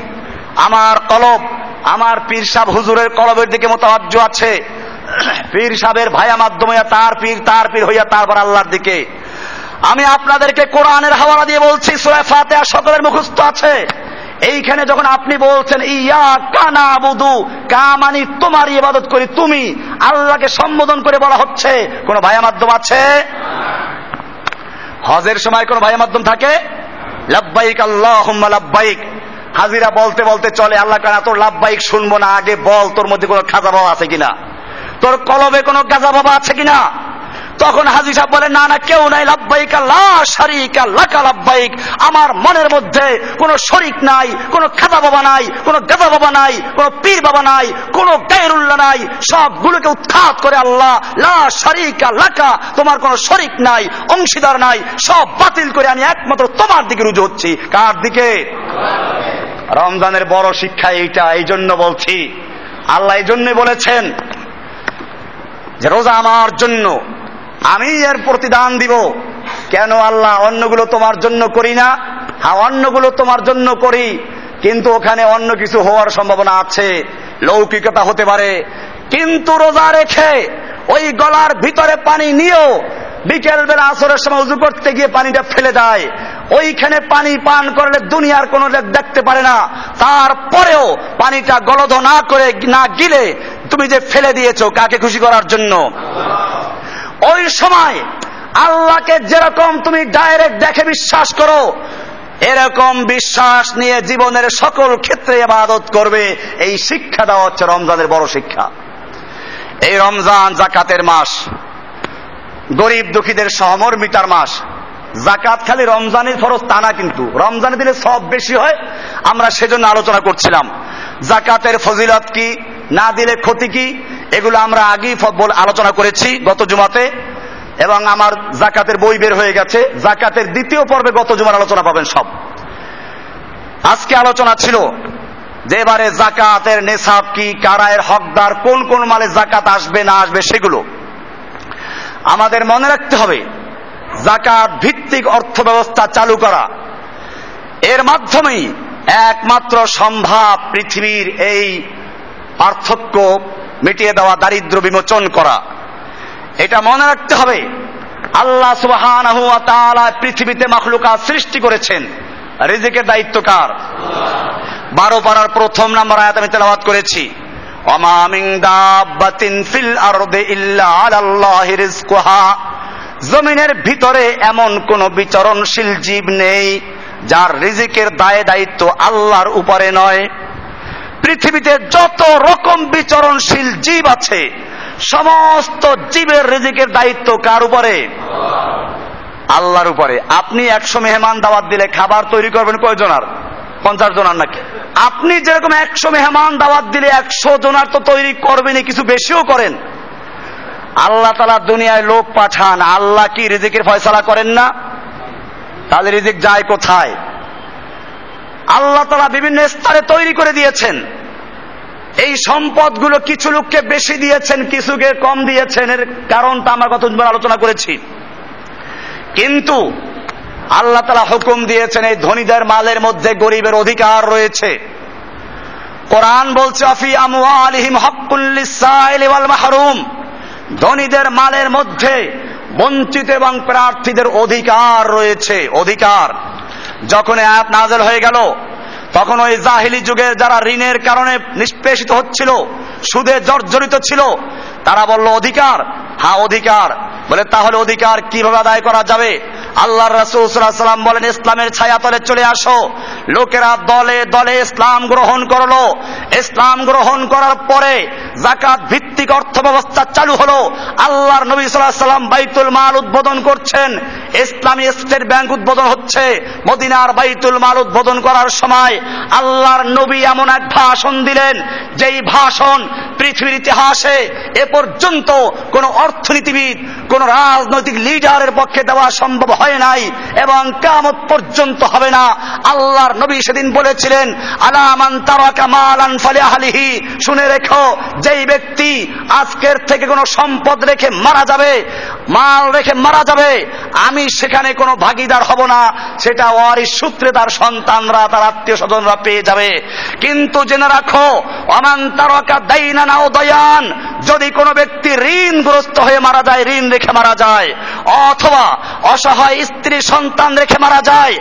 আমার কলব, আমার পীর সাহ হুজুরের কলবের দিকে মোতাবাজ্য আছে। [clears throat] পীর সাহেবের ভাইয়া মাধ্যমে তার পীর তার পীর হইয়া তারপর আল্লাহর দিকে আমি আপনাদেরকে কোরআনের হাওয়ালা দিয়ে বলছি, সুরা ফাতেহা সকলের মুখস্থ আছে। এইখানে যখন আপনি বলছেন, ইয়া কানা বুধু কা মানি তোমার ইবাদত করি, তুমি আল্লাহকে সম্বোধন করে বলা হচ্ছে, কোন ভাইয়া মাধ্যম আছে? হজের সময় কোন ভাইয়া মাধ্যম থাকে? লাব্বাইক আল্লাহ লাব্বাইক। হাজিরা বলতে বলতে চলে, আল্লাহ কানা তোর লাভবাহিক শুনব না, আগে বল, তোর মধ্যে কোনো খাজা বাবা আছে কিনা? তোর কলবে কোনো গাজা বাবা আছে কিনা? তখন হাজি সাহেব বলে না না, কেউ নাই লাভবাহিক লা শারিক লাকা লাভবাহিক আমার মনের মধ্যে কোনো শরিক নাই, কোনো খাজা বাবা নাই, কোনো গাজা বাবা নাই, কোনো পীর বাবা নাই, কোনো গায়রুল্লাহ নাই। সবগুলোকে উৎখাত করে আল্লাহ, লা শারিকা লাকা, তোমার কোনো শরিক নাই, অংশীদার নাই, সব বাতিল করে আমি একমাত্র তোমার দিকে রুজু হচ্ছি। কার দিকে? রমজানের বড় শিক্ষা এইটা এই জন্য বলছি। আল্লাহ এই জন্যই বলেছেন যে, রোজা আমার জন্য আমি এর প্রতিদান দিব। কেন আল্লাহ অন্যগুলো তোমার জন্য করি না? হ্যাঁ অন্যগুলো তোমার জন্য করি, কিন্তু ওখানে অন্য কিছু হওয়ার সম্ভাবনা আছে। লৌকিকতা হতে পারে। কিন্তু রোজা রেখে ওই গলার ভিতরে পানি নিয়েও বিকেল বেলা আসরের সময় উজু করতে গিয়ে পানিটা ফেলে দেয়। ওইখানে পানি পান করলে দুনিয়ার কোন দেখতে পারে না। তারপরেও পানিটা গলধ না করে না গিলে তুমি যে ফেলে দিয়েছ কাকে খুশি করার জন্য? ওই সময় আল্লাহকে যেরকম তুমি ডাইরেক্ট দেখে বিশ্বাস করো, এরকম বিশ্বাস নিয়ে জীবনের সকল ক্ষেত্রে আবাদত করবে, এই শিক্ষা দেওয়া হচ্ছে রমজানের বড় শিক্ষা। এই রমজান জাকাতের মাস, গরিব দুঃখীদের সহমর্মিতার মাস। জাকাত খালি রমজানের ফরজ তা না কিন্তু, রমজানের দিলে সব বেশি হয়, আমরা সেজন্য আলোচনা করছিলাম। জাকাতের ফজিলত কি? না দিলে ক্ষতি কি? এগুলো আমরা আগেই আলোচনা করেছি গত জুমাতে, এবং আমার জাকাতের বই বের হয়ে গেছে। জাকাতের দ্বিতীয় পর্বে গত জুমার আলোচনা পাবেন সব। আজকে আলোচনা ছিল যে এবারে জাকাতের নেশাব কি কারায়ের হকদার, কোন কোন মালে জাকাত আসবে না আসবে সেগুলো। আমাদের মনে রাখতে হবে, জাকাত ভিত্তিক অর্থ ব্যবস্থা চালু করা। এর মাধ্যমেই একমাত্র সম্ভব পৃথিবীর এই পার্থক্য মিটিয়ে দেওয়া, দারিদ্র বিমোচন করা। এটা মনে রাখতে হবে। আল্লাহ সুবহান পৃথিবীতে মাখলুকা সৃষ্টি করেছেন। রিজিকের দায়িত্ব কার? বারো পাড়ার প্রথম নাম্বার আয়াত আমি তেলাওয়াত করেছি। জমিনের ভিতরে এমন কোন বিচরণশীল জীব নেই, যার রিজিকের দায় দায়িত্ব আল্লাহর উপরে নয়। পৃথিবীতে যত রকম বিচরণশীল জীব আছে, সমস্ত জীবের রিজিকের দায়িত্ব কার উপরে? আল্লাহর উপরে। আপনি একশো মেহমান দাওয়াত দিলে খাবার তৈরি করবেন কয়জনার পঞ্চাশ জনার নাকি? আপনি যেরকম একশো মেহমান দাওয়াত দিলে একশো জনার তো তৈরি করবেনই, কিছু বেশিও করেন। আল্লাহ তালা দুনিয়ায় লোক পাঠান, আল্লাহ কি রিজিকের ফয়সালা করেন না? তাহলে রিজিক যায় কোথায়? আল্লাহ তালা বিভিন্ন স্তরে তৈরি করে দিয়েছেন। এই সম্পদগুলো কিছু লোককে বেশি দিয়েছেন কিছুকে কম দিয়েছেন, এর কারণটা আমরা গত আলোচনা করেছি। কিন্তু আল্লাহ তালা হুকুম দিয়েছেন, এই ধনীদের মালের মধ্যে গরিবের অধিকার রয়েছে। কোরআন বলছে আফি হাক্কুল্লিসাইল ওয়াল মাহরুম। ধনীদের মালের মধ্যে বঞ্চিত এবং প্রার্থীদের অধিকার রয়েছে, অধিকার। যখন আয়াত নাজেল হয়ে গেল, তখন ওই জাহিলি যুগে যারা ঋণের কারণে নিষ্পেষিত হচ্ছিল, সুদে জর্জরিত ছিল, তারা বলল, অধিকার। হা অধিকার। বলে, তাহলে অধিকার কীভাবে আদায় করা যাবে? আল্লাহ রসুলাম বলেন, ইসলামের ছায়াতলে চলে আসো। লোকেরা দলে দলে ইসলাম গ্রহণ করল। ইসলাম গ্রহণ করার পরে জাকাত ভিত্তিক অর্থ ব্যবস্থা চালু হলো। আল্লাহর নবী সাল্লাহ সাল্লাম বাইতুল মাল উদ্বোধন করছেন। ইসলামী স্টেট ব্যাংক উদ্বোধন হচ্ছে। মদিনার বাইতুল মাল উদ্বোধন করার সময় আল্লাহর নবী এমন এক ভাষণ দিলেন, যেই ভাষণ পৃথিবীর ইতিহাসে এ পর্যন্ত কোন অর্থনীতিবিদ, কোন রাজনৈতিক লিডারের পক্ষে দেওয়া সম্ভব হয় নাই এবং কামত পর্যন্ত হবে না। আল্লাহর নবী সেদিন বলেছিলেন আলামান তারাকা মালান ফালে আহলিহি শুনে রেখো, যেই ব্যক্তি আজকের থেকে কোনো সম্পদ রেখে মারা যাবে, মাল রেখে মারা যাবে, আমি সেখানে কোনো ভাগিদার হব না। সেটা ওয়ারিস সূত্রে তার সন্তানরা, তার আত্মীয় স্বজনরা পেয়ে যাবে। কিন্তু জেনে রাখো অমান তারকা দাইনা নাও দয়ান। যদি কোনো ব্যক্তি ঋণগ্রস্ত হয়ে মারা যায়, ঋণ রেখে মারা যায়, অথবা অসহায় স্ত্রী সন্তান রেখে মারা যায়।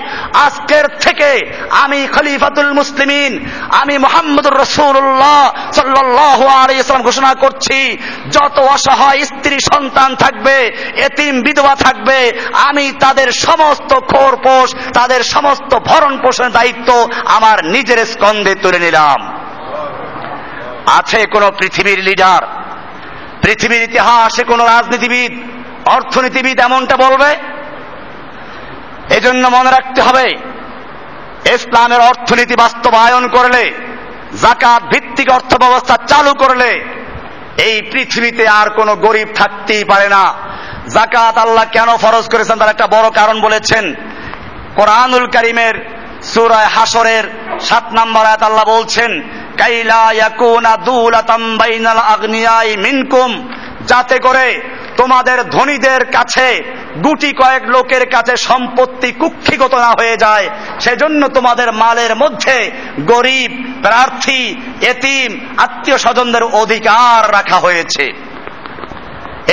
আজকের থেকে আমি খলিফাতুল মুসলিমিন, আমি মোহাম্মদুর রসুল্লাহ সাল্লাহ আলাইসালাম ঘোষণা করছি, যত অসহায় স্ত্রী সন্তান থাকবে, এতিম বিধবা থাকবে, আমি তাদের সমস্ত খোরপোষ তাদের সমস্ত ভরণ পোষণের দায়িত্ব আমার নিজের স্কন্ধে তুলে নিলাম। আছে কোন পৃথিবীর লিডার, পৃথিবীর ইতিহাসে কোন রাজনীতিবিদ, অর্থনীতিবিদ এমনটা বলবে? এজন্য মনে রাখতে হবে, ইসলামের অর্থনীতি বাস্তবায়ন করলে জাকাত ভিত্তিক অর্থ ব্যবস্থা চালু করলে, এই পৃথিবীতে আর কোনো গরিব থাকতেই পারে না। জাকাত আল্লাহ কেন ফরজ করেছেন তার একটা বড় কারণ বলেছেন। কোরআনুল করিমের সুরায় হাসরের সাত নম্বর আয়াত আল্লাহ বলছেন কাইলা ইয়াকুনা দুলাতাম বাইনাল আগনিয়াই মিনকুম, যাতে করে তোমাদের ধনীদের কাছে গুটি কয়েক লোকের কাছে সম্পত্তি কুক্ষিগত না হয়ে যায়, সেজন্য তোমাদের মালের মধ্যে গরিব, প্রার্থী, এতিম আত্মীয় স্বজনদের অধিকার রাখা হয়েছে।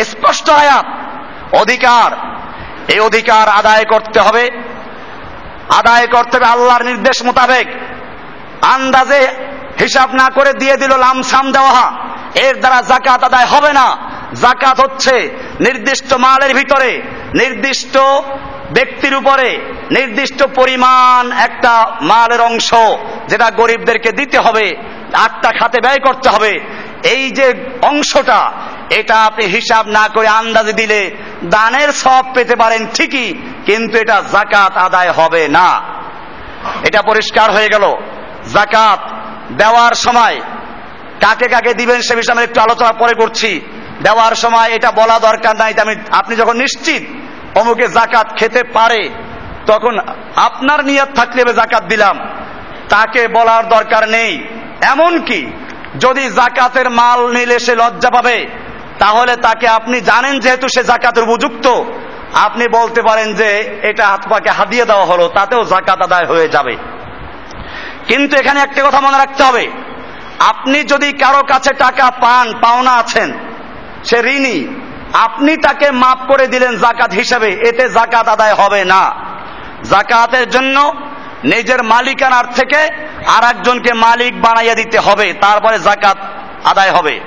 স্পষ্ট আয়াত, অধিকার। এই অধিকার আদায় করতে হবে। আদায় করতে হবে আল্লাহর নির্দেশ মোতাবেক। আন্দাজে হিসাব না করে দিয়ে দিল লামসাম দেওয়া। এর দ্বারা জাকাত আদায় হবে না। জাকাত হচ্ছে নির্দিষ্ট মালের ভিতরে, নির্দিষ্ট ব্যক্তির উপরে, নির্দিষ্ট পরিমাণ একটা মালের অংশ যেটা গরিবদেরকে দিতে হবে, আটটা খাতে ব্যয় করতে হবে। এই যে অংশটা, এটা আপনি হিসাব না করে আন্দাজে দিলে দানের সব পেতে পারেন ঠিকই, কিন্তু এটা জাকাত আদায় হবে না। এটা পরিষ্কার হয়ে গেল। জাকাত দেওয়ার সময় কাকে কাকে দিবেন সে বিষয়ে আমি একটু আলোচনা পরে করছি। দেওয়ার সময় এটা বলা দরকার নাই আমি, আপনি যখন নিশ্চিত অমুকে জাকাত খেতে পারে, তখন আপনার নিয়ত থাকলে আমি জাকাত দিলাম। তাকে বলার দরকার নেই। এমন কি যদি জাকাতের মাল নিলে সে লজ্জা পাবে, তাহলে তাকে আপনি জানেন যেহেতু সে জাকাতের উপযুক্ত। আপনি বলতে পারেন যে এটা হাত পাকে হাদিয়ে দেওয়া হলো, তাতেও জাকাত আদায় হয়ে যাবে। কিন্তু এখানে একটা কথা মনে রাখতে হবে। আপনি যদি কারও কাছে টাকা পান, পাওনা আছেন সে ঋণী। আপনি তাকে মাফ করে দিলেন জাকাত হিসেবে, এতে জাকাত আদায় হবে না। জাকাতের জন্য নিজের মালিকানার থেকে আর একজনকে মালিক বানাইয়া দিতে হবে, তারপরে জাকাত আদায় হবে।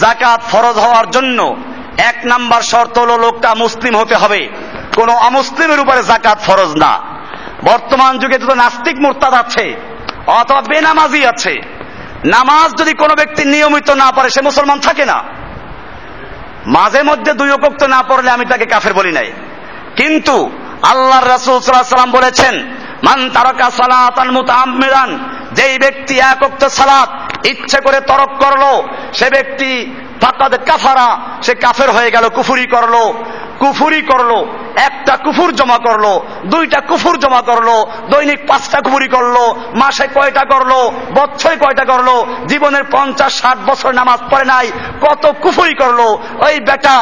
জাকাত ফরজ হওয়ার জন্য এক নাম্বার শর্ত হলো লোকটা মুসলিম হতে হবে। কোন অমুসলিমের উপরে জাকাত ফরজ না। বর্তমান যুগে যত নাস্তিক মোরতাদ আছে, অথবা বেনামাজি আছে, নামাজ যদি কোনো ব্যক্তি নিয়মিত না পারে সে মুসলমান থাকে না। মাঝে মধ্যে দুই অপক্ত না পড়লে আমি তাকে কাফের বলি নাই। কিন্তু আল্লাহ রাসুল সাল্লাম বলেছেন, মান তারকা সালাতান মুতাআম্মিরান যেই ব্যক্তি এক অক্ত সালাত ইচ্ছে করে তরক করল, সে ব্যক্তি ফাকাদ কাফারা, সে কাফের হয়ে গেল, কুফুরি করল। কুফুরি করল, একটা কুফুর জমা করল, দুইটা কুফুর জমা করল, দৈনিক পাঁচটা কুফুরি করল, মাসে কয়টা করল, বছরে কয়টা করল, জীবনের পঞ্চাশ, ষাট বছর নামাজ পড়ে নাই, কত কুফুরি করল, ওই বেটা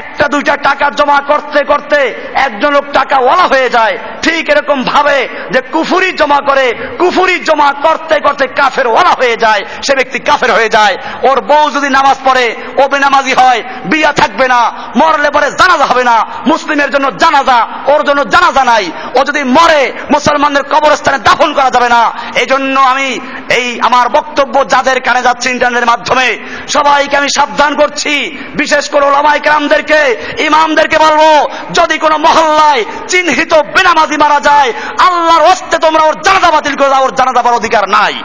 একটা দুইটা টাকা জমা করতে করতে একজন লোক টাকা ওলা হয়ে যায়, ঠিক এরকম ভাবে যে কুফুরি জমা করে, কুফুরি জমা করতে করতে কাফের ওলা হয়ে যায়, সে ব্যক্তি কাফের হয়ে যায়, ওর বউ যদি নামাজ পড়ে, ও বেনামাজি হয়, বিয়া থাকবে না, মরলে পরে জানাজা হবে না। মুসলিমের জন্য জানাজা, ওর জন্য জানাজা নাই। ও যদি মরে, মুসলমানদের কবরস্থানে দাফন করা যাবে না। এই জন্য আমি এই আমার বক্তব্য যাদের কানে যাচ্ছে ইন্টারনেটের মাধ্যমে, সবাইকে আমি সাবধান করছি। বিশেষ করে ওলামাই কালামদেরকে ইমামদেরকে বলব, যদি কোনো মহল্লায় চিহ্নিত বেনামাজি মারা যায়, আল্লাহর হস্তে তোমরা ওর জানাজা বাতিল করে দাও, ওর জানাজা পাওয়ার অধিকার নাই।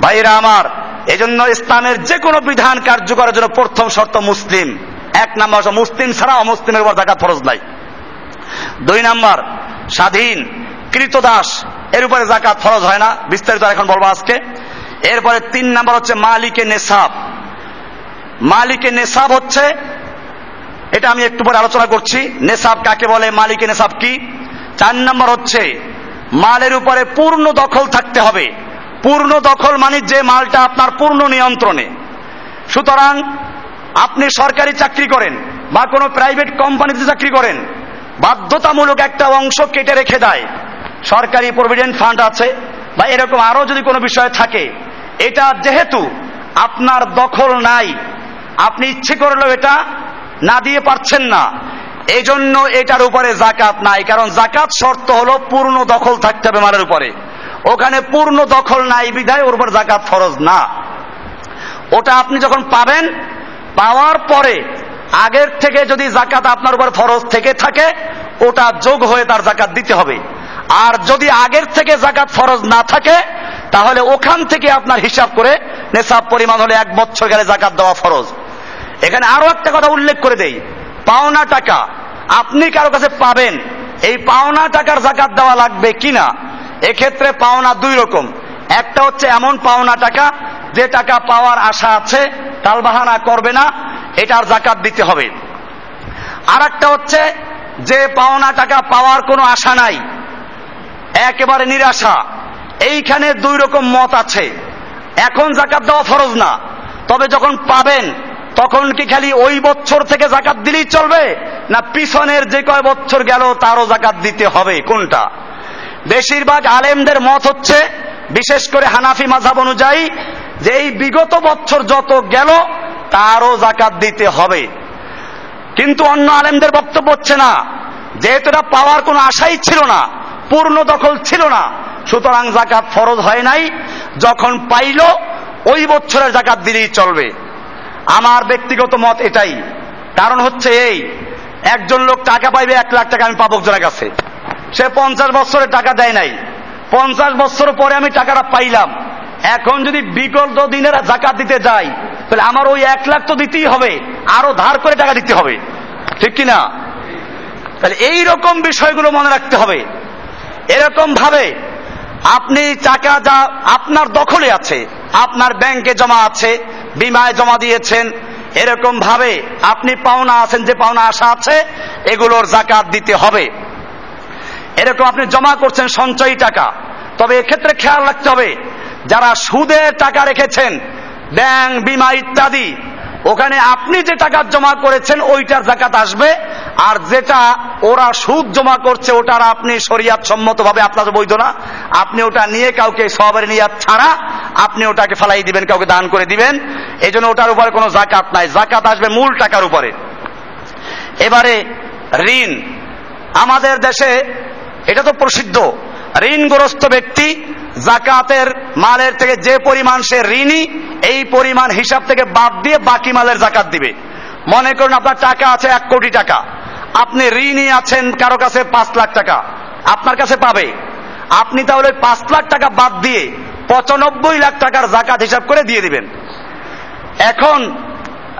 ভাইরা আমার, এজন্য ইসলামের যে কোনো বিধান কার্যকরের জন্য প্রথম শর্ত মুসলিম। এক নাম্বার মুসলিম ছাড়া অমুসলিমের উপর জাকাত ফরজ নাই। দুই নাম্বার, স্বাধীন, কৃতদাস, এর উপরে জাকাত ফরজ হয় না। বিস্তারিত এখন বলব আজকে। এরপরে তিন নাম্বার হচ্ছে মালিকে নেশাব মালিকে নেশাব হচ্ছে, এটা আমি একটু পরে আলোচনা করছি। নেশাব কাকে বলে, মালিকে নেশাব কি? চার নাম্বার হচ্ছে, মালের উপরে পূর্ণ দখল থাকতে হবে। পূর্ণ দখল মানে যে মালটা আপনার পূর্ণ নিয়ন্ত্রণে। সুতরাং আপনি সরকারি চাকরি করেন বা কোনো প্রাইভেট কোম্পানিতে চাকরি করেন, বাধ্যতামূলক একটা অংশ কেটে রেখে দেয়। সরকারি প্রভিডেন্ট ফান্ড আছে বা এরকম আরও যদি কোনো বিষয় থাকে, এটা যেহেতু আপনার দখল নাই, আপনি ইচ্ছে করলেও এটা না দিয়ে পারছেন না। এই জন্য এটার উপরে জাকাত নাই, কারণ জাকাত শর্ত হলো পূর্ণ দখল থাকতে হবে মালের উপরে। ওখানে পূর্ণ দখল নাই, বিধায় ওর উপর জাকাত ফরজ না। ওটা আপনি যখন পাবেন পাওয়ার পরে আগের থেকে যদি জাকাত আপনার উপর ফরজ থেকে থাকে, ওটা যোগ হয়ে তার জাকাত দিতে হবে। আর যদি আগের থেকে জাকাত ফরজ না থাকে, তাহলে ওখান থেকে আপনার হিসাব করে নেশাব পরিমাণ হলে এক বছর গেলে জাকাত দেওয়া ফরজ। এখানে আরও একটা কথা উল্লেখ করে দেই। পাওনা টাকা আপনি কারও কাছে পাবেন, এই পাওনা টাকার জাকাত দেওয়া লাগবে কিনা? এক্ষেত্রে পাওনা দুই রকম। একটা হচ্ছে এমন পাওনা টাকা, যে টাকা পাওয়ার আশা আছে টালবাহানা করবে না, এটার জাকাত দিতে হবে। আর একটা হচ্ছে, যে পাওনা টাকা পাওয়ার কোনো আশা নাই, একেবারে নিরাশা। এইখানে দুই রকম মত আছে। এখন জাকাত দেওয়া ফরজ না, তবে যখন পাবেন, তখন কি খালি ওই বছর থেকে জাকাত দিলেই চলবে, না পিছনের যে কয় বছর গেল, তারও জাকাত দিতে হবে, কোনটা? বেশিরভাগ আলেমদের মত হচ্ছে বিশেষ করে হানাফি মাঝাব অনুযায়ী, যে এই বিগত বছর যত গেল, তারও জাকাত দিতে হবে। কিন্তু অন্য আলেমদের বক্তব্য হচ্ছে না। যেহেতু এটা পাওয়ার কোনো আশাই ছিল না, পূর্ণ দখল ছিল না, সুতরাং জাকাত ফরজ হয় নাই। যখন পাইল, ওই বছরের জাকাত দিলেই চলবে। আমার ব্যক্তিগত মত এটাই। কারণ হচ্ছে এই, একজন লোক টাকা পাইবে, এক লাখ টাকা আমি পাবো একজনের কাছে। সে পঞ্চাশ বছরের টাকা দেয় নাই। পঞ্চাশ বছর পরে আমি টাকাটা পাইলাম। এখন যদি বিগত দিনের জাকাত দিতে যাই, তাহলে আমার ওই এক লাখ তো দিতেই হবে। আরও ধার করে টাকা দিতে হবে। ঠিক কিনা? তাহলে এই রকম বিষয়গুলো মনে রাখতে হবে। এরকম ভাবে আপনি টাকা যা আপনার দখলে আছে, আপনার ব্যাংকে জমা আছে, বিমায় জমা দিয়েছেন এরকম ভাবে আপনি পাওনা আছেন, যে পাওনা আশা আছে, এগুলোর জাকাত দিতে হবে। এরকম আপনি জমা করছেন সঞ্চয়ী টাকা। তবে এক্ষেত্রে খেয়াল রাখতে হবে, যারা সুদের টাকা রেখেছেন, ব্যাংক, বিমা ইত্যাদি, ওখানে আপনি যে টাকা জমা করেছেন, ওইটার জাকাত আসবে, আর যেটা ওরা সুদ জমা করছে, ওটার আপনি শরিয়াত সম্মত ভাবে আপনার বৈধ না। আপনি ওটা নিয়ে কাউকে সবের নিয়াত ছাড়া আপনি ওটাকে ফেলাই দিবেন, কাউকে দান করে দিবেন। এই জন্য ওটার উপরে কোনো জাকাত নাই। জাকাত আসবে মূল টাকার উপরে। এবারে ঋণ। আমাদের দেশে এটা তো প্রসিদ্ধ। ঋণগ্রস্ত ব্যক্তি জাকাতের মালের থেকে যে পরিমাণ সে ঋণী, এই পরিমাণ হিসাব থেকে বাদ দিয়ে বাকি মালের জাকাত দিবে। মনে করুন আপনার টাকা আছে এক কোটি টাকা। আপনি ঋণী আছেন কারও কাছে পাঁচ লাখ টাকা। আপনার কাছে পাবে। আপনি তাহলে পাঁচ লাখ টাকা বাদ দিয়ে পঁচানব্বই লাখ টাকার জাকাত হিসাব করে দিয়ে দিবেন। এখন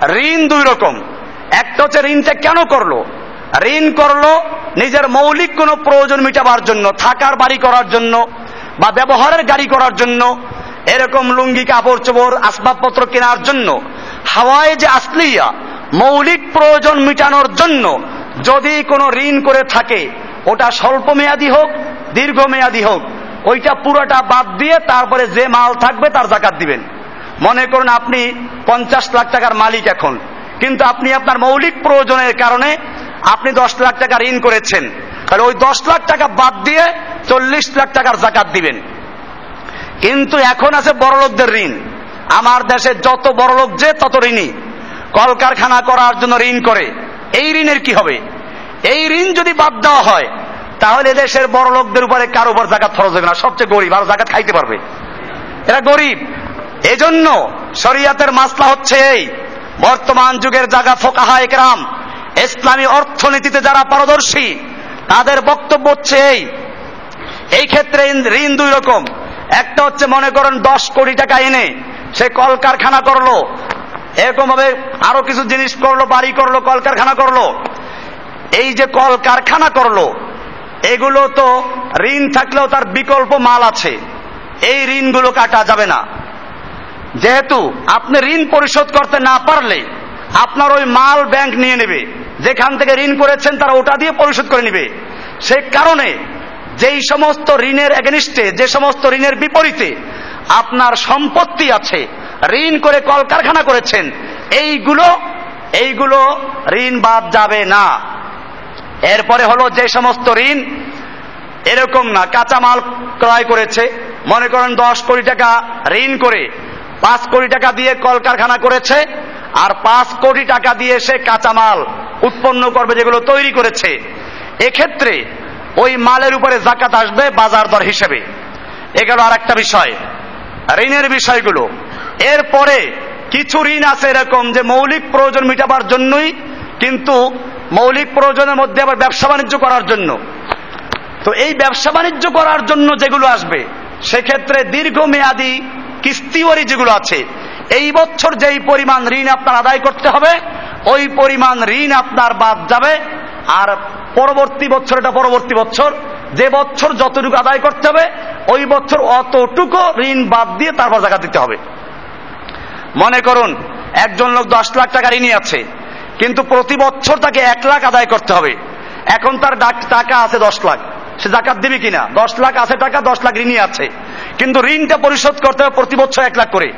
ঋণ দুই রকম। একটা হচ্ছে ঋণটা কেন করল? ঋণ করল নিজের মৌলিক কোনো প্রয়োজন মিটাবার জন্য, থাকার বাড়ি করার জন্য বা ব্যবহারের গাড়ি করার জন্য, এরকম লুঙ্গি, কাপড় চোপড়, আসবাবপত্র কেনার জন্য, হাওয়ায় যে আসলিয়া মৌলিক প্রয়োজন মিটানোর জন্য যদি কোনো ঋণ করে থাকে, ওটা স্বল্প মেয়াদী হোক দীর্ঘ মেয়াদী হোক, ওইটা পুরোটা বাদ দিয়ে তারপরে যে মাল থাকবে তার জাকাত দিবেন। মনে করুন আপনি পঞ্চাশ লাখ টাকার মালিক এখন, কিন্তু আপনি আপনার মৌলিক প্রয়োজনের কারণে আপনি দশ লাখ টাকা ঋণ করেছেন। তাহলে ওই দশ লাখ টাকা বাদ দিয়ে চল্লিশ লাখ টাকার জাকাত দিবেন। কিন্তু এখন আছে বড়লোকদের ঋণ। আমার দেশে যত বড়লোক যে তত ঋণী। কলকারখানা করার জন্য ঋণ করে। এই ঋণের কি হবে? এই ঋণ যদি বাদ দেওয়া হয়, তাহলে দেশের বড় লোকদের উপরে কারও উপর জাকাত ফরজ হবে না? সবচেয়ে গরিব, আর জাকাত খাইতে পারবে। এরা গরিব। এজন্য শরিয়াতের মাসলা হচ্ছে এই, বর্তমান যুগের জায়গা ফোকাহা একরাম। ইসলামী অর্থনীতিতে যারা পারদর্শী, তাদের বক্তব্য হচ্ছে এই। এই ক্ষেত্রে ঋণ দুই রকম। একটা হচ্ছে মনে করেন দশ কোটি টাকা এনে সে কলকারখানা করল। এরকম ভাবে আরও কিছু জিনিস করল, বাড়ি করল, কলকারখানা করল। এই যে কলকারখানা করল, এগুলো তো ঋণ থাকলেও তার বিকল্প মাল আছে। এই ঋণগুলো কাটা যাবে না। যেহেতু আপনি ঋণ পরিশোধ করতে না পারলে আপনার ওই মাল ব্যাংক নিয়ে নেবে। যেখান থেকে ঋণ করেছেন, তারা ওটা দিয়ে পরিশোধ করে নেবে। সে কারণে যেই সমস্ত ঋণের এগেনিস্টে যে সমস্ত ঋণের বিপরীতে আপনার সম্পত্তি আছে, ঋণ করে কলকারখানা করেছেন, এইগুলো এইগুলো ঋণ বাদ যাবে না। এরপরে হলো যে সমস্ত ঋণ, এরকম না, কাঁচামাল ক্রয় করেছে, মনে করেন দশ কোটি টাকা ঋণ করে পাঁচ কোটি টাকা দিয়ে কলকারখানা করেছে, আর পাঁচ কোটি টাকা দিয়ে সে কাঁচামাল উৎপন্ন করবে, যেগুলো তৈরি করেছে। এক্ষেত্রে ওই মালের উপরে জাকাত আসবে বাজার দর হিসেবে। এগুলো আর একটা বিষয়। ঋণের বিষয়গুলো। এরপরে কিছু ঋণ আছে এরকম যে মৌলিক প্রয়োজন মিটাবার জন্যই, কিন্তু মৌলিক প্রয়োজনের মধ্যে আবার ব্যবসা বাণিজ্য করার জন্য। তো এই ব্যবসা বাণিজ্য করার জন্য যেগুলো আসবে, সেক্ষেত্রে দীর্ঘমেয়াদী কিস্তিওয়ারি যেগুলো আছে, এই বছর যেই পরিমাণ ঋণ আপনার আদায় করতে হবে ওই পরিমাণ ঋণ আপনার বাদ যাবে। আর পরবর্তী বছর, এটা পরবর্তী বছর, যে বছর যতটুকু আদায় করতে হবে, ওই বছর অতটুকু ঋণ বাদ দিয়ে তারপর জায়গা দিতে হবে। মনে করুন, একজন লোক দশ লাখ টাকা ঋণই আছে, কিন্তু প্রতি বছর তাকে এক লাখ আদায় করতে হবে। এখন তার টাকা আছে দশ লাখ। সে জাকাত দিবে কিনা? দশ লাখ আছে টাকা, দশ লাখ ঋণই আছে। কিন্তু ঋণটা পরিশোধ করতে হবে প্রতি বছর এক লাখ করে।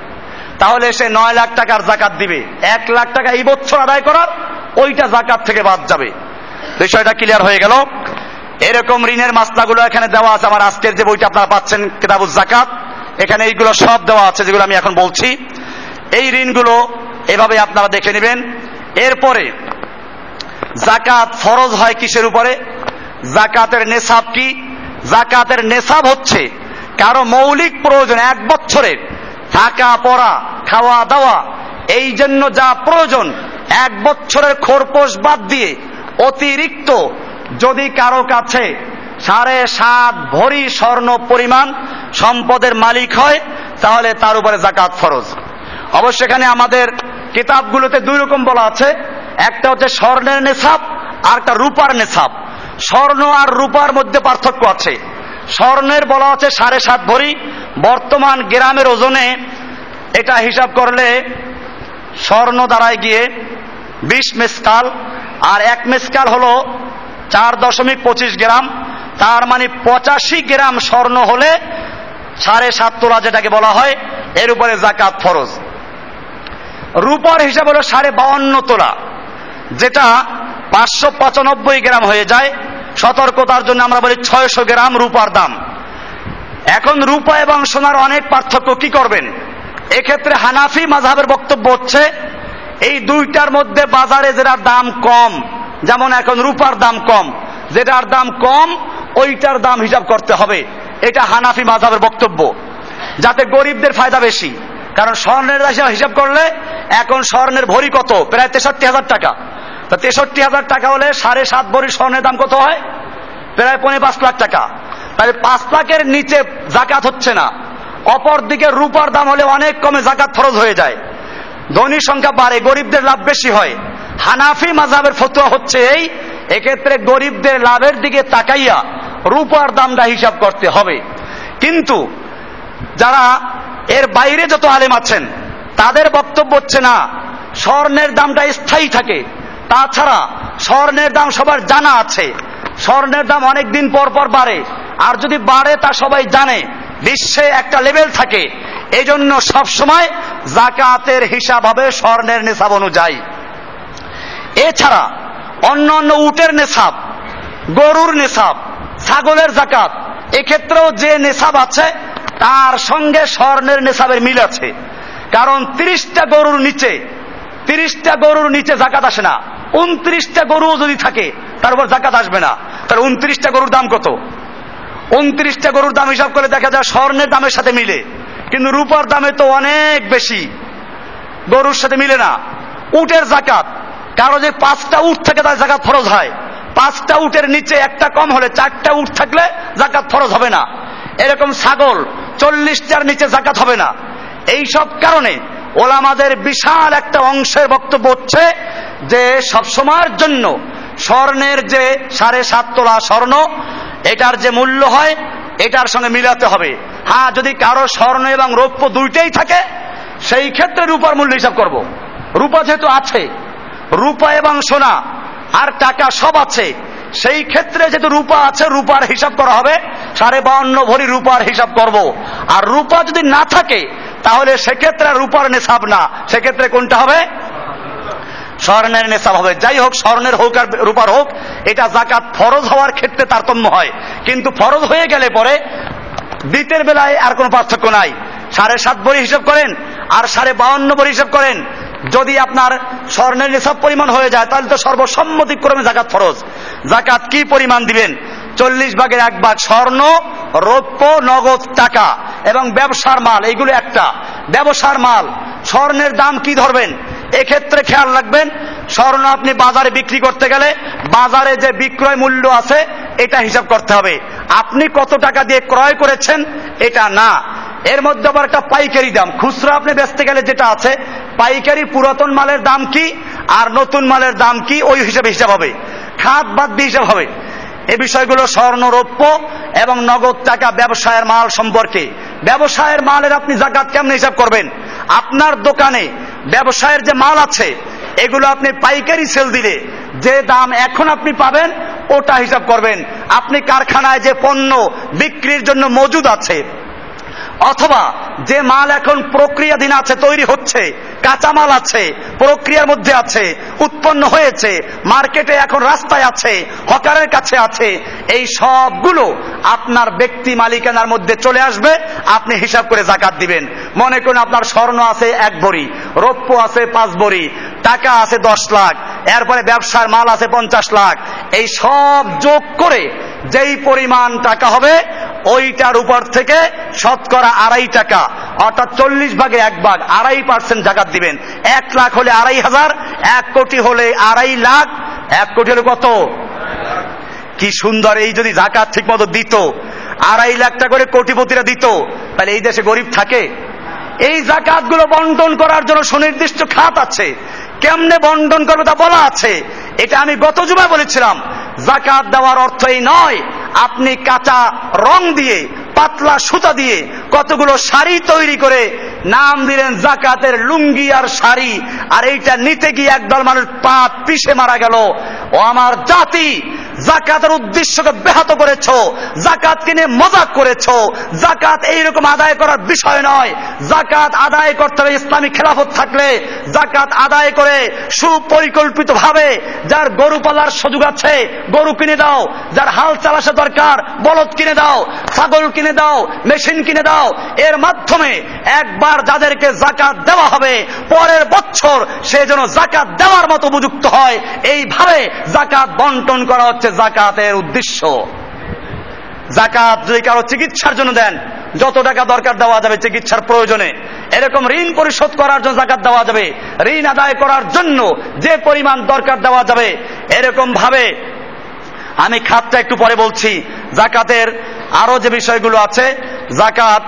তাহলে সে নয় লাখ টাকার জাকাত দিবে। এক লাখ টাকা এই বছর আদায় করার, ওইটা জাকাত থেকে বাদ যাবে। বিষয়টা ক্লিয়ার হয়ে গেল। এরকম ঋণের মাসলাগুলো এখানে দেওয়া আছে। আমার আজকের যে বইটা আপনারা পাচ্ছেন, কিতাবুজ জাকাত, এখানে এইগুলো সব দেওয়া আছে যেগুলো আমি এখন বলছি। এই ঋণগুলো এভাবে আপনারা দেখে নেবেন। এরপরে, জাকাত ফরজ হয় কিসের উপরে? জাকাতের নেশাব কি? জাকাতের নেশাব হচ্ছে কারও মৌলিক প্রয়োজন এক বছরের থাকা, পড়া, খাওয়া, দাওয়া, এই জন্য যা প্রয়োজন, এক বছরের খোরপোশ বাদ দিয়ে অতিরিক্ত যদি কারও কাছে সাড়ে সাত ভরি স্বর্ণ পরিমাণ সম্পদের মালিক হয়, তাহলে তার উপরে জাকাত ফরজ। অবশ্য এখানে আমাদের কিতাবগুলোতে দুই রকম বলা আছে। একটা হচ্ছে স্বর্ণের নেশাব, আর একটা রূপার নেশাব। স্বর্ণ আর রূপার মধ্যে পার্থক্য আছে। স্বর্ণের বলা আছে সাড়ে সাত ভরি। বর্তমান গ্রামের ওজনে এটা হিসাব করলে স্বর্ণ দাঁড়ায় গিয়ে বিশ মেসকাল। আর এক মেসকাল হলো চার দশমিক পঁচিশ গ্রাম। তার মানে পঁচাশি গ্রাম স্বর্ণ হলে সাড়ে সাত তোলা যেটাকে বলা হয়, এর উপরে জাকাত ফরজ। রূপার হিসাব হলো সাড়ে বাউন্ন তোলা, যেটা পাঁচশো পঁচানব্বই গ্রাম হয়ে যায়। সতর্কতার জন্য আমরা বলি ছয়শো গ্রাম রূপার দাম। এখন রূপা এবং সোনার অনেক পার্থক্য কি করবেন? এক্ষেত্রে হানাফি মাঝাবের বক্তব্য হচ্ছে, এই দুইটার মধ্যে বাজারে যেটার দাম কম, যেমন এখন রূপার দাম কম, যেটার দাম কম, ওইটার দাম হিসাব করতে হবে। এটা হানাফি মাঝাবের বক্তব্য। যাতে গরিবদের ফায়দা বেশি। কারণ স্বর্ণের হিসাব করলে এখন স্বর্ণের ভরি কত? প্রায় তেষট্টি হাজার টাকা। তা তেষট্টি হাজার টাকা হলে সাড়ে সাত ভরি স্বর্ণের দাম কত হয়? প্রায় পনেরো পাঁচ লাখ টাকা। তাহলে পাঁচ লাখের নিচে জাকাত হচ্ছে না। অপর দিকে রূপার দাম হলে অনেক কমে জাকাত ফরজ হয়ে যায়। ধনী সংখ্যা বাড়ে, গরিবদের লাভ বেশি হয়। হানাফি মাজাবের ফতুয়া হচ্ছে এই, এক্ষেত্রে গরিবদের লাভের দিকে তাকাইয়া রূপার দামটা হিসাব করতে হবে। কিন্তু যারা এর বাইরে যত আলেম আছেন, তাদের বক্তব্য হচ্ছে না, স্বর্ণের দামটা স্থায়ী থাকে। তাছাড়া স্বর্ণের দাম সবার জানা আছে। স্বর্ণের দাম অনেক দিন পর পর বাড়ে। আর যদি বাড়ে তা সবাই জানে, বিশ্বে একটা লেভেল থাকে। এই জন্য সবসময় জাকাতের হিসাব হবে স্বর্ণের নেশাব অনুযায়ী। এছাড়া অন্য অন্য উটের নেশাব, গরুর নেশাব, ছাগলের জাকাত, এক্ষেত্রেও যে নেশাব আছে, তার সঙ্গে স্বর্ণের নেশাবের মিল আছে। কারণ তিরিশটা গরুর নিচে, তিরিশটা গরুর নিচে জাকাত আসে না। উনত্রিশটা গরু যদি থাকে, তার উপর জাকাত আসবে না। তাহলে উনত্রিশটা গরুর দাম কত? উনত্রিশটা গরুর দাম হিসাব করে দেখা যায় স্বর্ণের দামের সাথে মিলে। কিন্তু রূপার দামে তো অনেক বেশি। গরুর সাথে মিলে না। উটের জাকাত। কারও যে পাঁচটা উট থাকে তার জাকাত ফরজ হয়। পাঁচটা উটের নিচে একটা কম হলে চারটা উট থাকলে জাকাত ফরজ হবে না। এরকম ছাগল চল্লিশটার নিচে জাকাত হবে না। এই সব কারণে ওলামাদের বিশাল একটা অংশের বক্তব্য হচ্ছে যে সবসময়ের জন্য স্বর্ণের যে সাড়ে সাত তোলা স্বর্ণ, এটার যে মূল্য হয়, এটার সঙ্গে মিলাতে হবে। হ্যাঁ যদি কারও স্বর্ণ এবং রৌপ্য দুইটাই থাকে, সেই ক্ষেত্রে রূপার মূল্য হিসাব করব। রূপা যেহেতু আছে, রূপা এবং সোনা, আর টাকা সব আছে, সেই ক্ষেত্রে যেহেতু রূপা আছে, রূপার হিসাব করা হবে। সাড়ে বাউন্ন ভরি রূপার হিসাব করব। আর রূপা যদি না থাকে, তাহলে সেক্ষেত্রে রূপার নেশাব না। সেক্ষেত্রে কোনটা হবে? স্বর্ণের নেশাব হবে। যাই হোক, স্বর্ণের হোক আর রূপার হোক, এটা জাকাত ফরজ হওয়ার ক্ষেত্রে তারতম্য হয়। কিন্তু ফরজ হয়ে গেলে পরে দ্বিতের বেলায় আর কোনো পার্থক্য নাই। সাড়ে সাত বড়ি হিসাব করেন, আর সাড়ে বাউন্ন বড়ি হিসাব করেন। যদি আপনার স্বর্ণের নিসব পরিমাণ হয়ে যায়, তাহলে তো সর্বসম্মতিক্রমে জাকাত ফরজ। জাকাত কি পরিমাণ দিবেন? চল্লিশ ভাগের এক ভাগ স্বর্ণ, রৌপ্য, নগদ টাকা এবং ব্যবসার মাল, এইগুলো একটা। ব্যবসার মাল, স্বর্ণের দাম কি ধরবেন? এক্ষেত্রে খেয়াল রাখবেন, স্বর্ণ আপনি বাজারে বিক্রি করতে গেলে বাজারে যে বিক্রয় মূল্য আছে, এটা হিসাব করতে হবে। আপনি কত টাকা দিয়ে ক্রয় করেছেন, এটা না। এর মধ্যে আবার একটা পাইকারি দাম। খুচরা আপনি বেচতে গেলে যেটা আছে, পাইকারি পুরাতন মালের দাম কি, আর নতুন মালের দাম কি, ওই হিসাবে হিসাব হবে। খাত বাদ দিয়ে হিসাব হবে। এ বিষয়গুলো স্বর্ণ রৌপ্য এবং নগদ টাকা ব্যবসায়ের মাল সম্পর্কে। ব্যবসায়ের মালের আপনি জাকাত কেমন হিসাব করবেন? আপনার দোকানে ব্যবসায়ের যে মাল আছে, এগুলো আপনি পাইকারি সেল দিলে যে দাম এখন আপনি পাবেন, ওটা হিসাব করবেন। আপনি কারখানায় যে পণ্য বিক্রির জন্য মজুদ আছে অথবা যে মাল এখন প্রক্রিয়াধীন আছে, তৈরি হচ্ছে, কাঁচামাল আছে, প্রক্রিয়ার মধ্যে আছে, উৎপন্ন হয়েছে, মার্কেটে এখন রাস্তায় আছে, হকারের কাছে আছে, এই সবগুলো আপনার ব্যক্তি মালিকানার মধ্যে চলে আসবে, আপনি হিসাব করে জাকাত দিবেন। মনে করুন আপনার স্বর্ণ আছে এক ভরি রৌপ্য আছে পাঁচ ভরি টাকা আছে দশ লাখ, এরপরে ব্যবসার মাল আছে পঞ্চাশ লাখ, এই সব যোগ করে যেই পরিমাণ টাকা হবে, ওইটার উপর থেকে শতকরা আড়াই টাকা, অর্থাৎ চল্লিশ ভাগে এক ভাগ, আড়াই পার্সেন্ট জাকাত দিবেন। এক লাখ হলে আড়াই হাজার, এক কোটি হলে আড়াই লাখ, এক কোটি হলে কত? কি সুন্দর এই যদি জাকাত ঠিক মতো দিত, আড়াই লাখ টাকা করে কোটিপতিরা দিত, তাহলে এই দেশে গরিব থাকে। এই জাকাতগুলো বন্টন করার জন্য সুনির্দিষ্ট খাত আছে। কেমনে বন্টন করবে তা বলা আছে। এটা আমি গত জুমায় বলেছিলাম। জাকাত দেওয়ার অর্থ এই নয় আপনি কাঁচা রং দিয়ে পাতলা সুতা দিয়ে কতগুলো শাড়ি তৈরি করে নাম দিলেন জাকাতের লুঙ্গি আর শাড়ি। আর এইটা নিতে গিয়ে একদল মানুষ পা পিষে মারা গেল। ও আমার জাতি, জাকাতের উদ্দেশ্যকে ব্যাহত করেছ জাকাত কিনে মজাক করেছ। জাকাত এইরকম আদায় করার বিষয় নয়। জাকাত আদায় করতে হবে ইসলামী খেলাফত থাকলে। জাকাত আদায় করে সুপরিকল্পিত ভাবে যার গরু পালার সুযোগ আছে, গরু কিনে দাও। যার হাল চালাসে দরকার, বলদ কিনে দাও। ছাগল কিনে দাও, মেশিন কিনে দাও। এর মাধ্যমে একবার যাদেরকে জাকাত দেওয়া হবে, পরের বছর সে যেন জাকাত দেওয়ার মতো উপযুক্ত হয়। এইভাবে জাকাত বন্টন করা হচ্ছে জাকাতের উদ্দেশ্য। জাকাত যদি কারও চিকিৎসার জন্য দেন, যত টাকা দরকার দেওয়া যাবে চিকিৎসার প্রয়োজনে। এরকম ঋণ পরিশোধ করার জন্য জাকাত দেওয়া যাবে। ঋণ আদায় করার জন্য যে পরিমাণ দরকার দেওয়া যাবে এরকম ভাবে আমি খাতটা একটু পরে বলছি। জাকাতের আরও যে বিষয়গুলো আছে জাকাত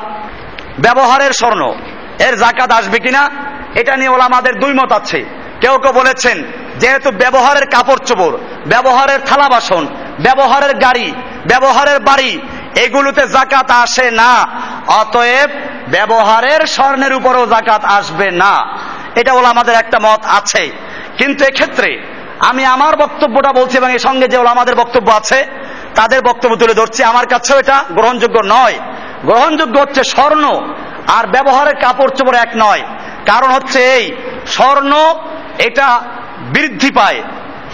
ব্যবহারের স্বর্ণ, এর জাকাত আসবে কিনা, এটা নিয়ে ওলা আমাদের দুই মত আছে। কেউ কেউ বলেছেন, যেহেতু ব্যবহারের কাপড় চোপড়, ব্যবহারের থালা বাসন, ব্যবহারের গাড়ি, ব্যবহারের বাড়ি, এগুলোতে জাকাত আসে না, অতএব ব্যবহারের স্বর্ণের উপরও জাকাত আসবে না। এটা হলো আমাদের একটা মত আছে। কিন্তু এক্ষেত্রে আমি আমার বক্তব্যটা বলছি এবং এর সঙ্গে যে ওলা আমাদের বক্তব্য আছে তাদের বক্তব্য তুলে ধরছি। আমার কাছেও এটা গ্রহণযোগ্য নয়। গ্রহণযোগ্য হচ্ছে স্বর্ণ, আর ব্যবহারের কাপড় চোপড় এক নয়। কারণ হচ্ছে এই, স্বর্ণ এটা বৃদ্ধি পায়।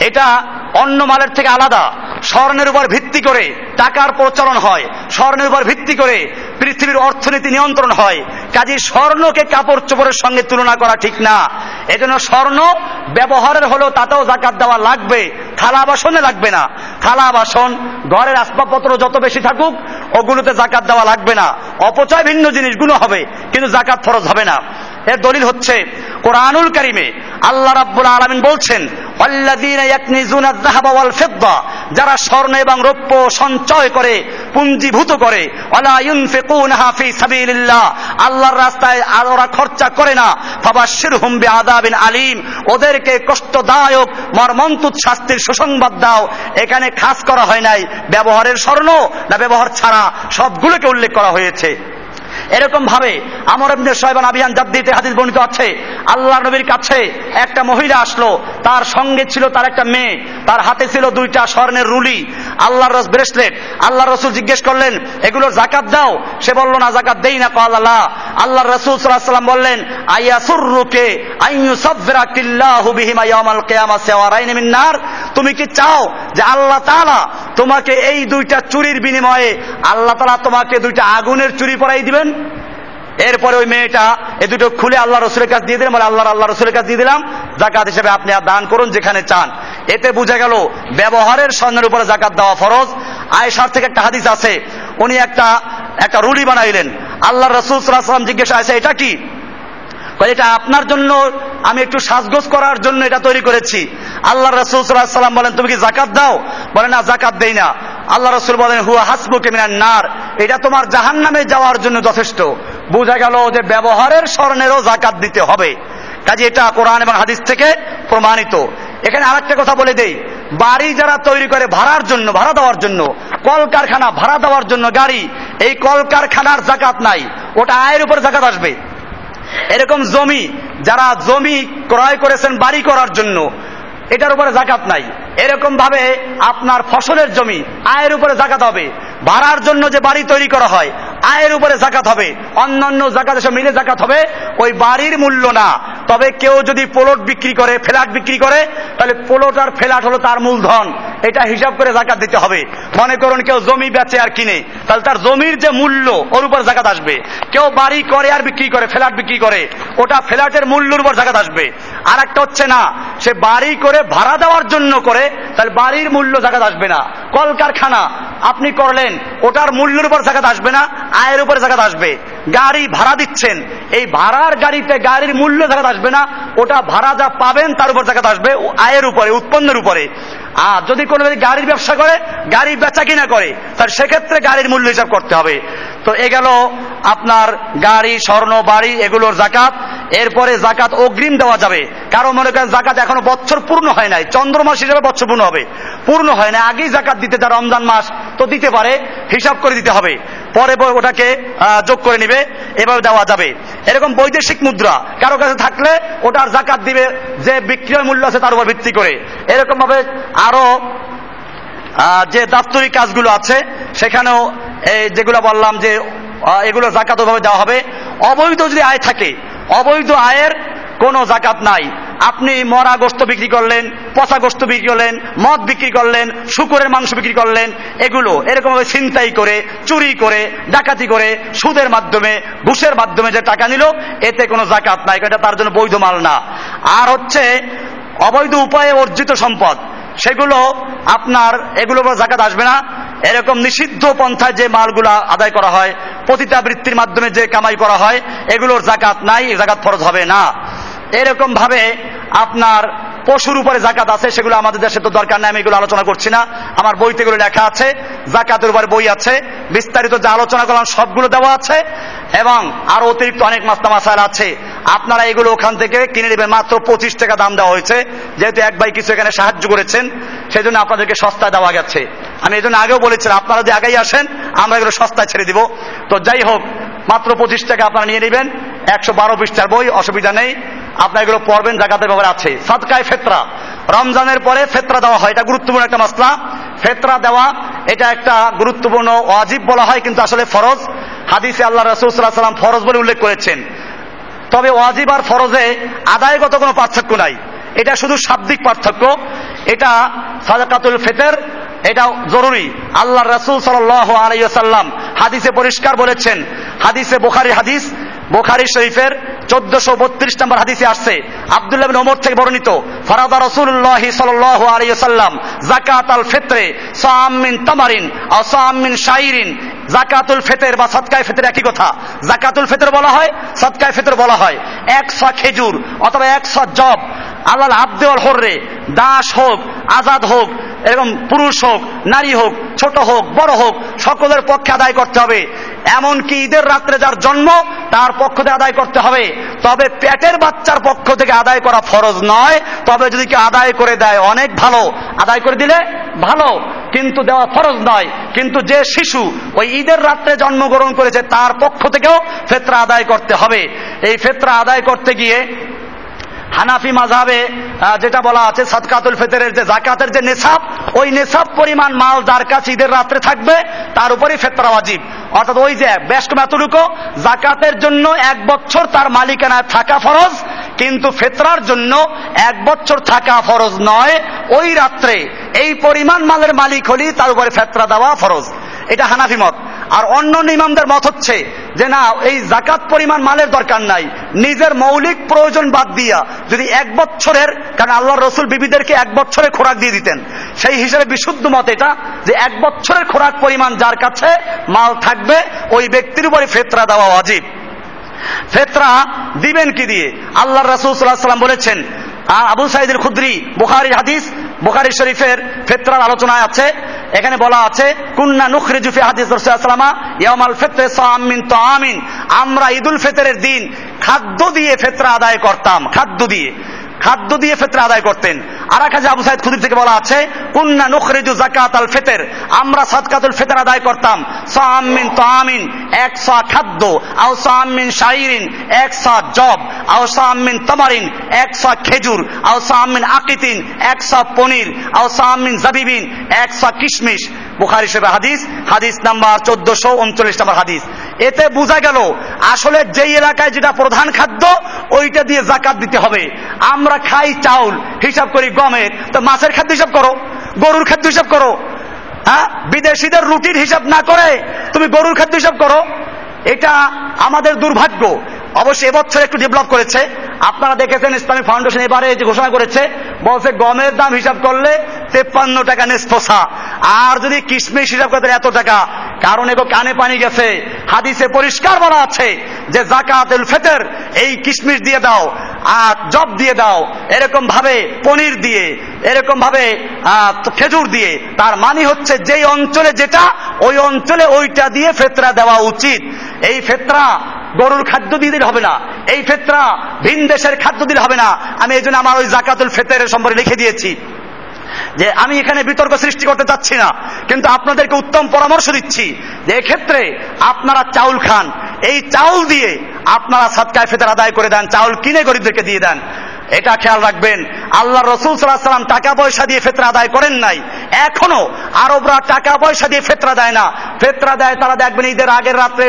এটা অন্য মালের থেকে আলাদা। স্বর্ণের উপর ভিত্তি করে টাকার প্রচলন হয়। স্বর্ণের উপর ভিত্তি করে পৃথিবীর অর্থনীতি নিয়ন্ত্রণ হয়। কাজে স্বর্ণকে কাপড় চোপড়ের সঙ্গে তুলনা করা ঠিক না। এজন্য স্বর্ণ ব্যবহারের হলেও তাতেও জাকাত দেওয়া লাগবে। থালা বাসনে লাগবে না। থালা বাসন, ঘরের আসবাবপত্র যত বেশি থাকুক, ওগুলোতে জাকাত দেওয়া লাগবে না। অপচয় ভিন্ন জিনিসগুলো হবে, কিন্তু জাকাত ফরজ হবে না। এর দলিল হচ্ছে, কোরআনুল কারিমে আল্লাহ রাব্বুল আলামিন বলছেন যারা স্বর্ণ এবং রৌপ্য সঞ্চয় করে, পুঞ্জীভূত করে আল্লাহর রাস্তায় ওরা খরচা করে না, ফাবাশশিরহুম বিআযাবিন আলীম ওদেরকে কষ্টদায়ক মর্মন্তুদ শাস্তির সুসংবাদ দাও, এখানে খাস করা হয় নাই, ব্যবহারের স্বর্ণ না ব্যবহার ছাড়া সবগুলোকে উল্লেখ করা হয়েছে। এরকম ভাবে আমর ইবনে সাহেবান আবিয়ান জাদ্দিতে হাদিস বর্ণিত আছে আল্লাহ নবীর কাছে একটা মহিলা আসলো, তার সঙ্গে ছিল তার একটা মেয়ে, তার হাতে ছিল দুইটা স্বর্ণের রুলি, আল্লাহর রস ব্রেসলেট আল্লাহ রসুল জিজ্ঞেস করলেন এগুলোর জাকাত দাও? সে বলল, না জাকাত দেই না। কাল, আল্লাহ। রসুল সাল্লাম বললেন আইয়াসুররুকে আইয়ুসাফিরাকিল্লাহু বিহিমা ইয়াউমাল কিয়ামা সাওয়ারাইন মিন নার? তুমি কি চাও যে আল্লাহ তাআলা তোমাকে এই দুইটা চুরির বিনিময়ে, আল্লাহ তাআলা তোমাকে দুইটা আগুনের চুরি পরাই দিবেন? এরপরে ওই মেয়েটা এ দুটো খুলে আল্লাহ রসুলের কাছে দিয়ে দিলাম, বলে আল্লাহ আল্লাহ রসুলের কাছে দিয়ে দিলাম, জাকাত হিসেবে আপনি আর দান করুন যেখানে চান। এতে বোঝা গেল ব্যবহারের স্বর্ণের উপরে জাকাত দেওয়া ফরজ। আয়েশার থেকে একটা হাদিস আছে, উনি একটা একটা রুলি বানাইলেন। আল্লাহ রসুল সাল্লাম জিজ্ঞেস আছে, এটা কি? এটা আপনার জন্য, আমি একটু সাজগোজ করার জন্য এটা তৈরি করেছি। আল্লাহ রসুল সাল্লাম বলেন, তুমি কি জাকাত দাও? বলে, না জাকাত দেই না। আল্লাহ রসুল বলেন, হুয়া হাসবুকে মিনার নার, এটা তোমার জাহান নামে যাওয়ার জন্য যথেষ্ট। বোঝা গেল যে ব্যবহারের স্মরণেরও জাকাত দিতে হবে। কাজে এটা কোরআন এবং হাদিস থেকে প্রমাণিত। এখানে আরেকটা কথা বলে দেই, বাড়ি যারা তৈরি করে ভাড়ার জন্য, ভাড়া দেওয়ার জন্য, কলকারখানা ভাড়া দেওয়ার জন্য গাড়ি, এই কলকারখানার জাকাত নাই, ওটা আয়ের উপর জাকাত আসবে। এরকম জমি, যারা জমি ক্রয় করেছেন বাড়ি করার জন্য, এটার উপরে জাকাত নাই। এরকম ভাবে আপনার ফসলের জমি আয়ের উপরে জাকাত হবে। ভাড়ার জন্য যে বাড়ি তৈরি করা হয়, আয়ের উপরে জাকাত হবে। অন্যান্য জাকাত এসব মিলে জাকাত হবে, ওই বাড়ির মূল্য না। তবে কেউ যদি প্লট বিক্রি করে, ফ্ল্যাট বিক্রি করে, তাহলে প্লট আর ফ্ল্যাট হলো তার মূলধন। এটা হিসাব করে জাকাত দিতে হবে। মনে করুন কেউ জমি বেচে আর কিনে, তাহলে তার জমির যে মূল্য, ওর উপর জাকাত আসবে। কেউ বাড়ি করে আর বিক্রি করে, ফ্ল্যাট বিক্রি করে, ওটা ফ্ল্যাটের মূল্যের উপর জাকাত আসবে। আর একটা হচ্ছে না, সে বাড়ি করে ভাড়া দেওয়ার জন্য করে, তাহলে বাড়ির মূল্য জাকাত আসবে না। কলকারখানা, আপনি করলেন, ওটার মূল্যের উপর জাকাত আসবে না, আয়ের উপর জাকাত আসবে। গাড়ি ভাড়া দিচ্ছেন, এই ভাড়ার গাড়িতে গাড়ির মূল্য জাকাত আসবে না, ওটা ভাড়া যা পাবেন তার উপর জাকাত আসবে, আয়ের উপরে, উৎপন্নের উপরে। আর যদি কোনো গাড়ির ব্যবসা করে গাড়ি বেচা কিনা করে, তাহলে সেক্ষেত্রে গাড়ির মূল্য হিসাব করতে হবে। তো এ গেল আপনার গাড়ি, স্বর্ণ, বাড়ি, এগুলোর জাকাত। এরপরে জাকাত অগ্রিম দেওয়া যাবে। কারও মনে করেন জাকাত এখনও বছর পূর্ণ হয় নাই। চন্দ্র মাস হিসাবে বছর পূর্ণ হবে। পূর্ণ হয় না আগেই জাকাত দিতে যা রমজান মাস তো দিতে পারে, হিসাব করে দিতে হবে। পরে ওটাকে যোগ করে নিবে, এভাবে দেওয়া যাবে। এরকম বৈদেশিক মুদ্রা, কারও কাছে থাকলে ওটার জাকাত দিবে, যে বিক্রয় মূল্য আছে তার উপর ভিত্তি করে। এরকম ভাবে আরও যে দাপ্তরিক কাজগুলো আছে, সেখানেও এই যেগুলো বললাম যে এগুলো জাকাত ওভাবে দেওয়া হবে। অবৈধ যদি আয় থাকে, অবৈধ আয়ের কোনো জাকাত নাই। আপনি মরা গোস্ত বিক্রি করলেন, পচা গোস্ত বিক্রি করলেন, মদ বিক্রি করলেন, শুকুরের মাংস বিক্রি করলেন, এগুলো এরকম ভাবে ছিনতাই করে, চুরি করে, ডাকাতি করে, সুদের মাধ্যমে, ঘুষের মাধ্যমে যে টাকা নিল, এতে কোনো জাকাত নাই এটা তার জন্য বৈধ মাল না। আর হচ্ছে অবৈধ উপায়ে অর্জিত সম্পদ, সেগুলো আপনার এগুলো জাকাত আসবে না। এরকম নিষিদ্ধ পন্থায় যে মালগুলা আদায় করা হয় পতিতাবৃত্তির মাধ্যমে যে কামাই করা হয়, এগুলোর জাকাত নাই, জাকাত ফরজ হবে না। এরকম ভাবে আপনার পশুর উপরে জাকাত আছে, সেগুলো আমাদের দেশে তো দরকার নেই, আমি এগুলো আলোচনা করছি না। আমার বইতে এগুলো লেখা আছে, জাকাতের উপরে বই আছে, বিস্তারিত যে আলোচনা করলাম সবগুলো দেওয়া আছে, এবং আরও অতিরিক্ত অনেক মাস্তা মাসাইল আছে। আপনারা এগুলো ওখান থেকে কিনে নেবেন, মাত্র পঁচিশ টাকা দাম দেওয়া হয়েছে। যেহেতু এক ভাই কিছু এখানে সাহায্য করেছেন সেই জন্য আপনাদেরকে সস্তায় দেওয়া গেছে। আমি এই জন্য আগেও বলেছিলাম, আপনারা যদি আগেই আসেন, আমরা এগুলো সস্তায় ছেড়ে দিব। তো যাই হোক, মাত্র পঁচিশ টাকা আপনারা নিয়ে নেবেন, একশো বারো পৃষ্ঠার বই, অসুবিধা নেই। আপনার এগুলো পড়বেন, জাকাতের ব্যাপারে আছে। সাদকায় ফেতরা। রমজানের পরে ফেতরা দেওয়া হয়। এটা গুরুত্বপূর্ণ একটা মাসলা। ফেতরা দেওয়া, এটা একটা গুরুত্বপূর্ণ অজীব বলা হয়, কিন্তু আসলে ফরজ। হাদিসে আল্লাহ রসুল ফরজ বলে উল্লেখ করেছেন। তবে ওয়াজিব আর ফরজে আদায়গত কোনো পার্থক্য নাই। এটা শুধু শাব্দিক পার্থক্য। এটা সাদাকাতুল ফেতের, এটা জরুরি। আল্লাহ রসুল সাল আলাইসাল্লাম হাদিসে পরিষ্কার বলেছেন। হাদিসে বোখারি হাদিস বোখারি শরীফের চোদ্দশো বত্রিশ নম্বর হাদিসে আসছে। আব্দুল্লাহ বিন ওমর থেকে বর্ণিত, ফরাদা রসুল্লাহ সাল্লাহ আলাইসাল্লাম জাকাত আল ফেতরে সামিন তামারিন ও সামিন শাইরিন। জাকাতুল ফেতের বা সৎকায় ফেতের একই কথা। জাকাতুল ফেতর বলা হয় সৎকায় ফেতর বলা হয়। এক শ খেজুর অথবা এক শ জব আল্লাহ আব্দেওয়াল হররে, দাস হোক, আজাদ হোক, এরকম পুরুষ হোক, নারী হোক ছোট হোক, বড় হোক, সকলের পক্ষে আদায় করতে হবে। এমনকি ঈদের রাত্রে যার জন্ম, তার পক্ষ থেকে আদায় করতে হবে। তবে পেটের বাচ্চার পক্ষ থেকে আদায় করা ফরজ নয়। তবে যদি কেউ আদায় করে দেয়, অনেক ভালো। আদায় করে দিলে ভালো, কিন্তু দেওয়া ফরজ নয়। কিন্তু যে শিশু ওই ঈদের রাত্রে জন্মগ্রহণ করেছে, তার পক্ষ থেকেও ফেতরা আদায় করতে হবে। এই ফেতরা আদায় করতে গিয়ে হানাফি মাঝাবে যেটা বলা আছে, সদকাতুল ফেতরের যে জাকাতের যে নেশাব, ওই নেশাব পরিমাণ মাল যার কাছে ঈদের রাত্রে থাকবে, তার উপরই ফেতরা ওয়াজিব। অর্থাৎ ওই যে কম এতটুকু জাকাতের জন্য এক বছর তার মালিকানায় থাকা ফরজ, কিন্তু ফেতরার জন্য এক বছর থাকা ফরজ নয়, ওই রাত্রে এই পরিমাণ মালের মালিক হলি তার উপরে ফেতরা দেওয়া ফরজ। এটা হানাফি মত। আর অন্য ইমামদের মত হচ্ছে যে না, এই জাকাত পরিমাণ মালের দরকার নাই। নিজের মৌলিক প্রয়োজন বাদ দিয়া যদি এক বছরের, কারণ আল্লাহ রসুল বিবিদেরকে এক বছরের খোরাক দিয়ে দিতেন। সেই হিসেবে বিশুদ্ধ মত এটা যে এক বছরের খোরাক পরিমাণ যার কাছে মাল থাকবে, ওই ব্যক্তির উপরে ফেতরা দেওয়া অজীব ফেতরা দিবেন কি দিয়ে? আল্লাহ রসুল সাল্লাহ সাল্লাম বলেছেন আবু সাইদুল খুদ্রি বুখারির হাদিস বুখারি শরীফের ফেতরার আলোচনায় আছে। এখানে বলা আছে, কুন্না নুখরি জুফি হাদিস রসুলামা ইয়ামাল ফেতরে সামিন তো আমিন আমরা ঈদুল ফেতরের দিন খাদ্য দিয়ে ফেতরা আদায় করতাম, খাদ্য দিয়ে। খাদ্য দিয়ে ফেতরা আদায় করতেন। আর এক আবু সাইদ খুদির থেকে বলা আছে, কুন্না নুখরিজু জাকাত আল ফেতের। আমরা সাদকাতুল ফেতর আদায় করতাম। সামিন তামিন এক সা খাদ্য। আও সামিন শাইরিন, এক সা জব। আও সামিন তামারিন, এক সা খেজুর। আও সামিন আকিতিন, এক সা পনির। আও সামিন জাবিবিন, এক সা কিশমিশ। বুখারি শরীফের হাদিস হাদিস নাম্বার চোদ্দশো উনচল্লিশ নম্বর হাদিস। এতে বোঝা গেল, আসলে যেই এলাকায় যেটা প্রধান খাদ্য, ওইটা দিয়ে জাকাত দিতে হবে। আমরা খাই চাউল, হিসাব করি গমের, তো মাছের খাদ্য হিসাব করো, গরুর খাদ্য হিসাব করো। হ্যাঁ? বিদেশিদের রুটির হিসাব না করে তুমি গরুর খাদ্য হিসাব করো। এটা আমাদের দুর্ভাগ্য। অবশ্যই এবছর একটু ডেভেলপ করেছে। আপনারা দেখেছেন ইসলামিক ফাউন্ডেশন এবারে যে ঘোষণা করেছে, বলছে গমের দাম হিসাব করলে তেপ্পান্ন টাকা নেস্তসা আর যদি কিশমিশ হিসাব করতে এত টাকা, কারণ এগো কানে পানি গেছে। হাদিসে পরিষ্কার বলা আছে যে জাকাতুল ফেতর, এই কিশমিশ দিয়ে দাও, আর জব দিয়ে দাও, এরকম ভাবে পনির দিয়ে, এরকম ভাবে খেজুর দিয়ে, তার মানে হচ্ছে যেই অঞ্চলে যেটা, ওই অঞ্চলে ওইটা দিয়ে ফেতরা দেওয়া উচিত। এই ফেতরা গরুর খাদ্য দিয়ে দিলে হবে না। এই ফেতরা ভিন দেশের খাদ্য দিলে হবে না। আমি এই জন্য আমার ওই জাকাতুল ফেতরের সম্পর্কে লিখে দিয়েছি যে আমি এখানে বিতর্ক সৃষ্টি করতে চাচ্ছি না, কিন্তু আপনাদেরকে উত্তম পরামর্শ দিচ্ছি যে এক্ষেত্রে আপনারা চাউল খান। এই চাউল দিয়ে আপনারা সাতকায় ফেতার আদায় করে দেন, চাউল কিনে গরিবদেরকে দিয়ে দেন। এটা খেয়াল রাখবেন, আল্লাহ রসুল সাল্লাহ সাল্লাম টাকা পয়সা দিয়ে ফেতরা আদায় করেন নাই। এখনও আরবরা টাকা পয়সা দিয়ে ফেতরা দেয় না। ফেতরা দেয়, তারা দেখবেন ঈদের আগের রাত্রে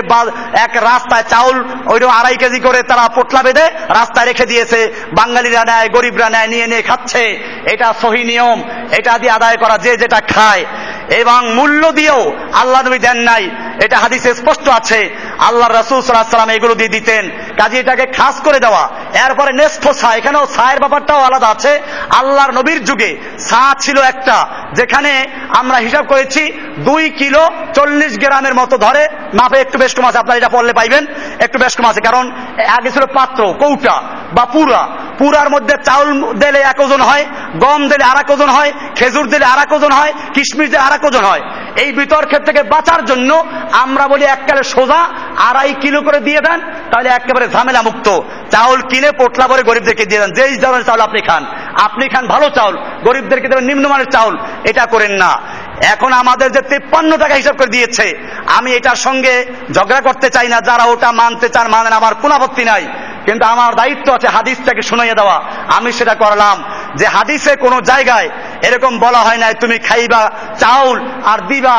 এক রাস্তায় চাউল ওইরকম আড়াই কেজি করে তারা পোটলা বেঁধে রাস্তায় রেখে দিয়েছে। বাঙালিরা নেয়, গরিবরা নেয়, নিয়ে নিয়ে খাচ্ছে। এটা সহি নিয়ম, এটা দিয়ে আদায় করা যে যেটা খায়। এবং মূল্য দিয়েও আল্লাহ নবী দেন নাই। এটা হাদিসে স্পষ্ট আছে। আল্লাহ রসুল সাল্লাম এগুলো দিয়ে দিতেন। কাজে এটাকে খাস করে দেওয়া। এরপরে নেস্থ সা এখানেও সায়ের ব্যাপারটাও আলাদা আছে। আল্লাহর নবীর যুগে সা ছিল একটা, যেখানে আমরা হিসাব করেছি দুই কিলো চল্লিশ গ্রামের মতো ধরে। মাপে একটু বেশ কম আছে, আপনারা এটা পড়লে পাইবেন। একটু বেশ কম আছে, কারণ আগে ছিল পাত্র, কৌটা বা পুরা। পুরার মধ্যে চাউল দিলে এক ওজন হয়, গম দিলে আর এক ওজন হয়, খেজুর দিলে আর এক ওজন হয়, কিশমিশ দিলে আর ওজন হয়। এই বিতর্কের থেকে বাঁচার জন্য আমরা বলি এককালে সোজা আড়াই কিলো করে দিয়ে দেন, তাহলে একেবারে ঝামেলা মুক্ত। চাউল কিনে পোটলা করে গরিবদেরকে দিয়ে দেন। যেই ধরনের চাউল আপনি খান আপনি খান ভালো চাউল, গরিবদেরকে দেবেন নিম্নমানের চাউল, এটা করেন না। এখন আমাদের যে তেপ্পান্ন টাকা হিসাব করে দিয়েছে, আমি এটার সঙ্গে ঝগড়া করতে চাই না, যারা ওটা মানতে চান মানেন, আমার কোনো আপত্তি নাই। কিন্তু আমার দায়িত্ব আছে হাদিসটাকে শুনাইয়ে দেওয়া। আমি সেটা করলাম। যে হাদিসে কোনো জায়গায় এরকম বলা হয় নাই, তুমি খাইবা চাউল আর দিবা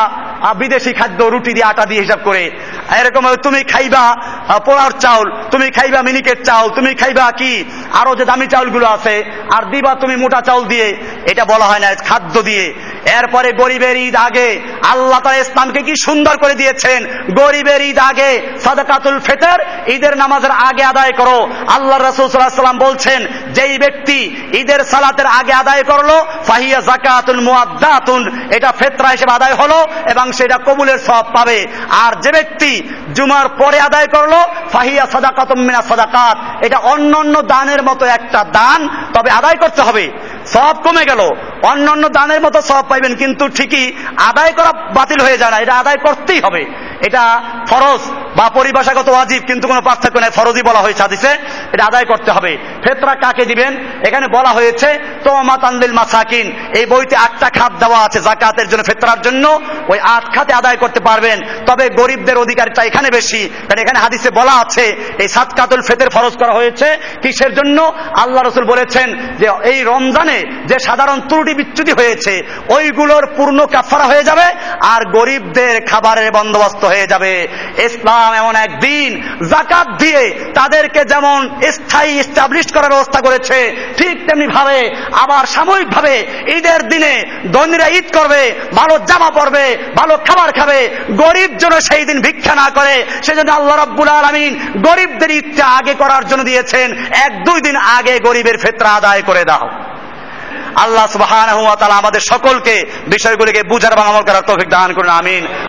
বিদেশি খাদ্য, রুটি দিয়ে আটা দিয়ে হিসাব করে। এরকম তুমি খাইবা পোলাওর চাউল, তুমি খাইবা মিনিকেট চাউল, তুমি খাইবা কি? আরও যে দামি চাউলগুলো আছে, আর দিবা তুমি মোটা চাউল দিয়ে, এটা বলা হয় না, খাদ্য দিয়ে। এরপরে গরিবের ঈদ আগে, আল্লাহ তালা ইসলামকে কি সুন্দর করে দিয়েছেন? গরিবের ঈদ আগে, সাদাকাতুল ফেতর, ঈদের নামাজের আগে আদায় করো। আল্লাহ রসুল সাল্লাম বলছেন, যেই ব্যক্তি ঈদের সালাতের আগে আদায় করল, ফাহিয়া জাকাতুল মুআদ্দাতুন, এটা ফেতরা হিসেবে আদায় হলো, এবং সেটা কবুলের সব পাবে। আর যে ব্যক্তি জুমার পরে আদায় করল, ফাহিয়া সাদাকাত মিনা সাদাকাত, এটা অন্য অন্য দানের মতো একটা দান, তবে আদায় করতে হবে। সব কমে গেল। অন্য অন্য দানের মতো সব পাইবেন, কিন্তু ঠিকই আদায় করা বাতিল হয়ে যায় না, এটা আদায় করতেই হবে। এটা ফরজ বা পরিভাষাগত ওয়াজিব, কিন্তু কোনো পার্থক্য নেই। ফরজই বলা হয়েছে হাদিসে, এটা আদায় করতে হবে। ফেতরা কাকে দিবেন? এখানে বলা হয়েছে তো মাতান্দিল মাসাকিন, এই বইতে আটটা খাত দেওয়া আছে জাকাতের জন্য, ফেতরার জন্য। ওই আট খাতে আদায় করতে পারবেন। তবে গরিবদের অধিকারটা এখানে বেশি, কারণ এখানে হাদিসে বলা আছে, এই সাতকাতুল ফেতের ফরজ করা হয়েছে কিসের জন্য? আল্লাহ রসুল বলেছেন যে, এই রমজানে যে সাধারণ ত্রুটি বিচ্যুতি হয়েছে, ওইগুলোর পূর্ণ কাফারা হয়ে যাবে, আর গরিবদের খাবারের বন্দোবস্ত হয়ে যাবে। ইসলাম এমন একদিন জাকাত দিয়ে তাদেরকে যেমন স্থায়ী স্টাবলিশ করার ব্যবস্থা করেছে, ঠিক তেমনি ভাবে আবার সাময়িক ভাবে ঈদের দিনে ধনীরা ঈদ করবে, ভালো জামা পরবে, ভালো খাবার খাবে, গরিব যেন সেই দিন ভিক্ষা না করে, সেজন্য আল্লাহ রব্বুল আলমিন গরিবদের ঈদটা আগে করার জন্য দিয়েছেন, এক দুই দিন আগে গরিবের ফেতরা আদায় করে দাও। আল্লাহ তাআলা আমাদের সকলকে বিষয়গুলিকে বুঝার এবং আমল করার তৌফিক দান করুন, আমিন।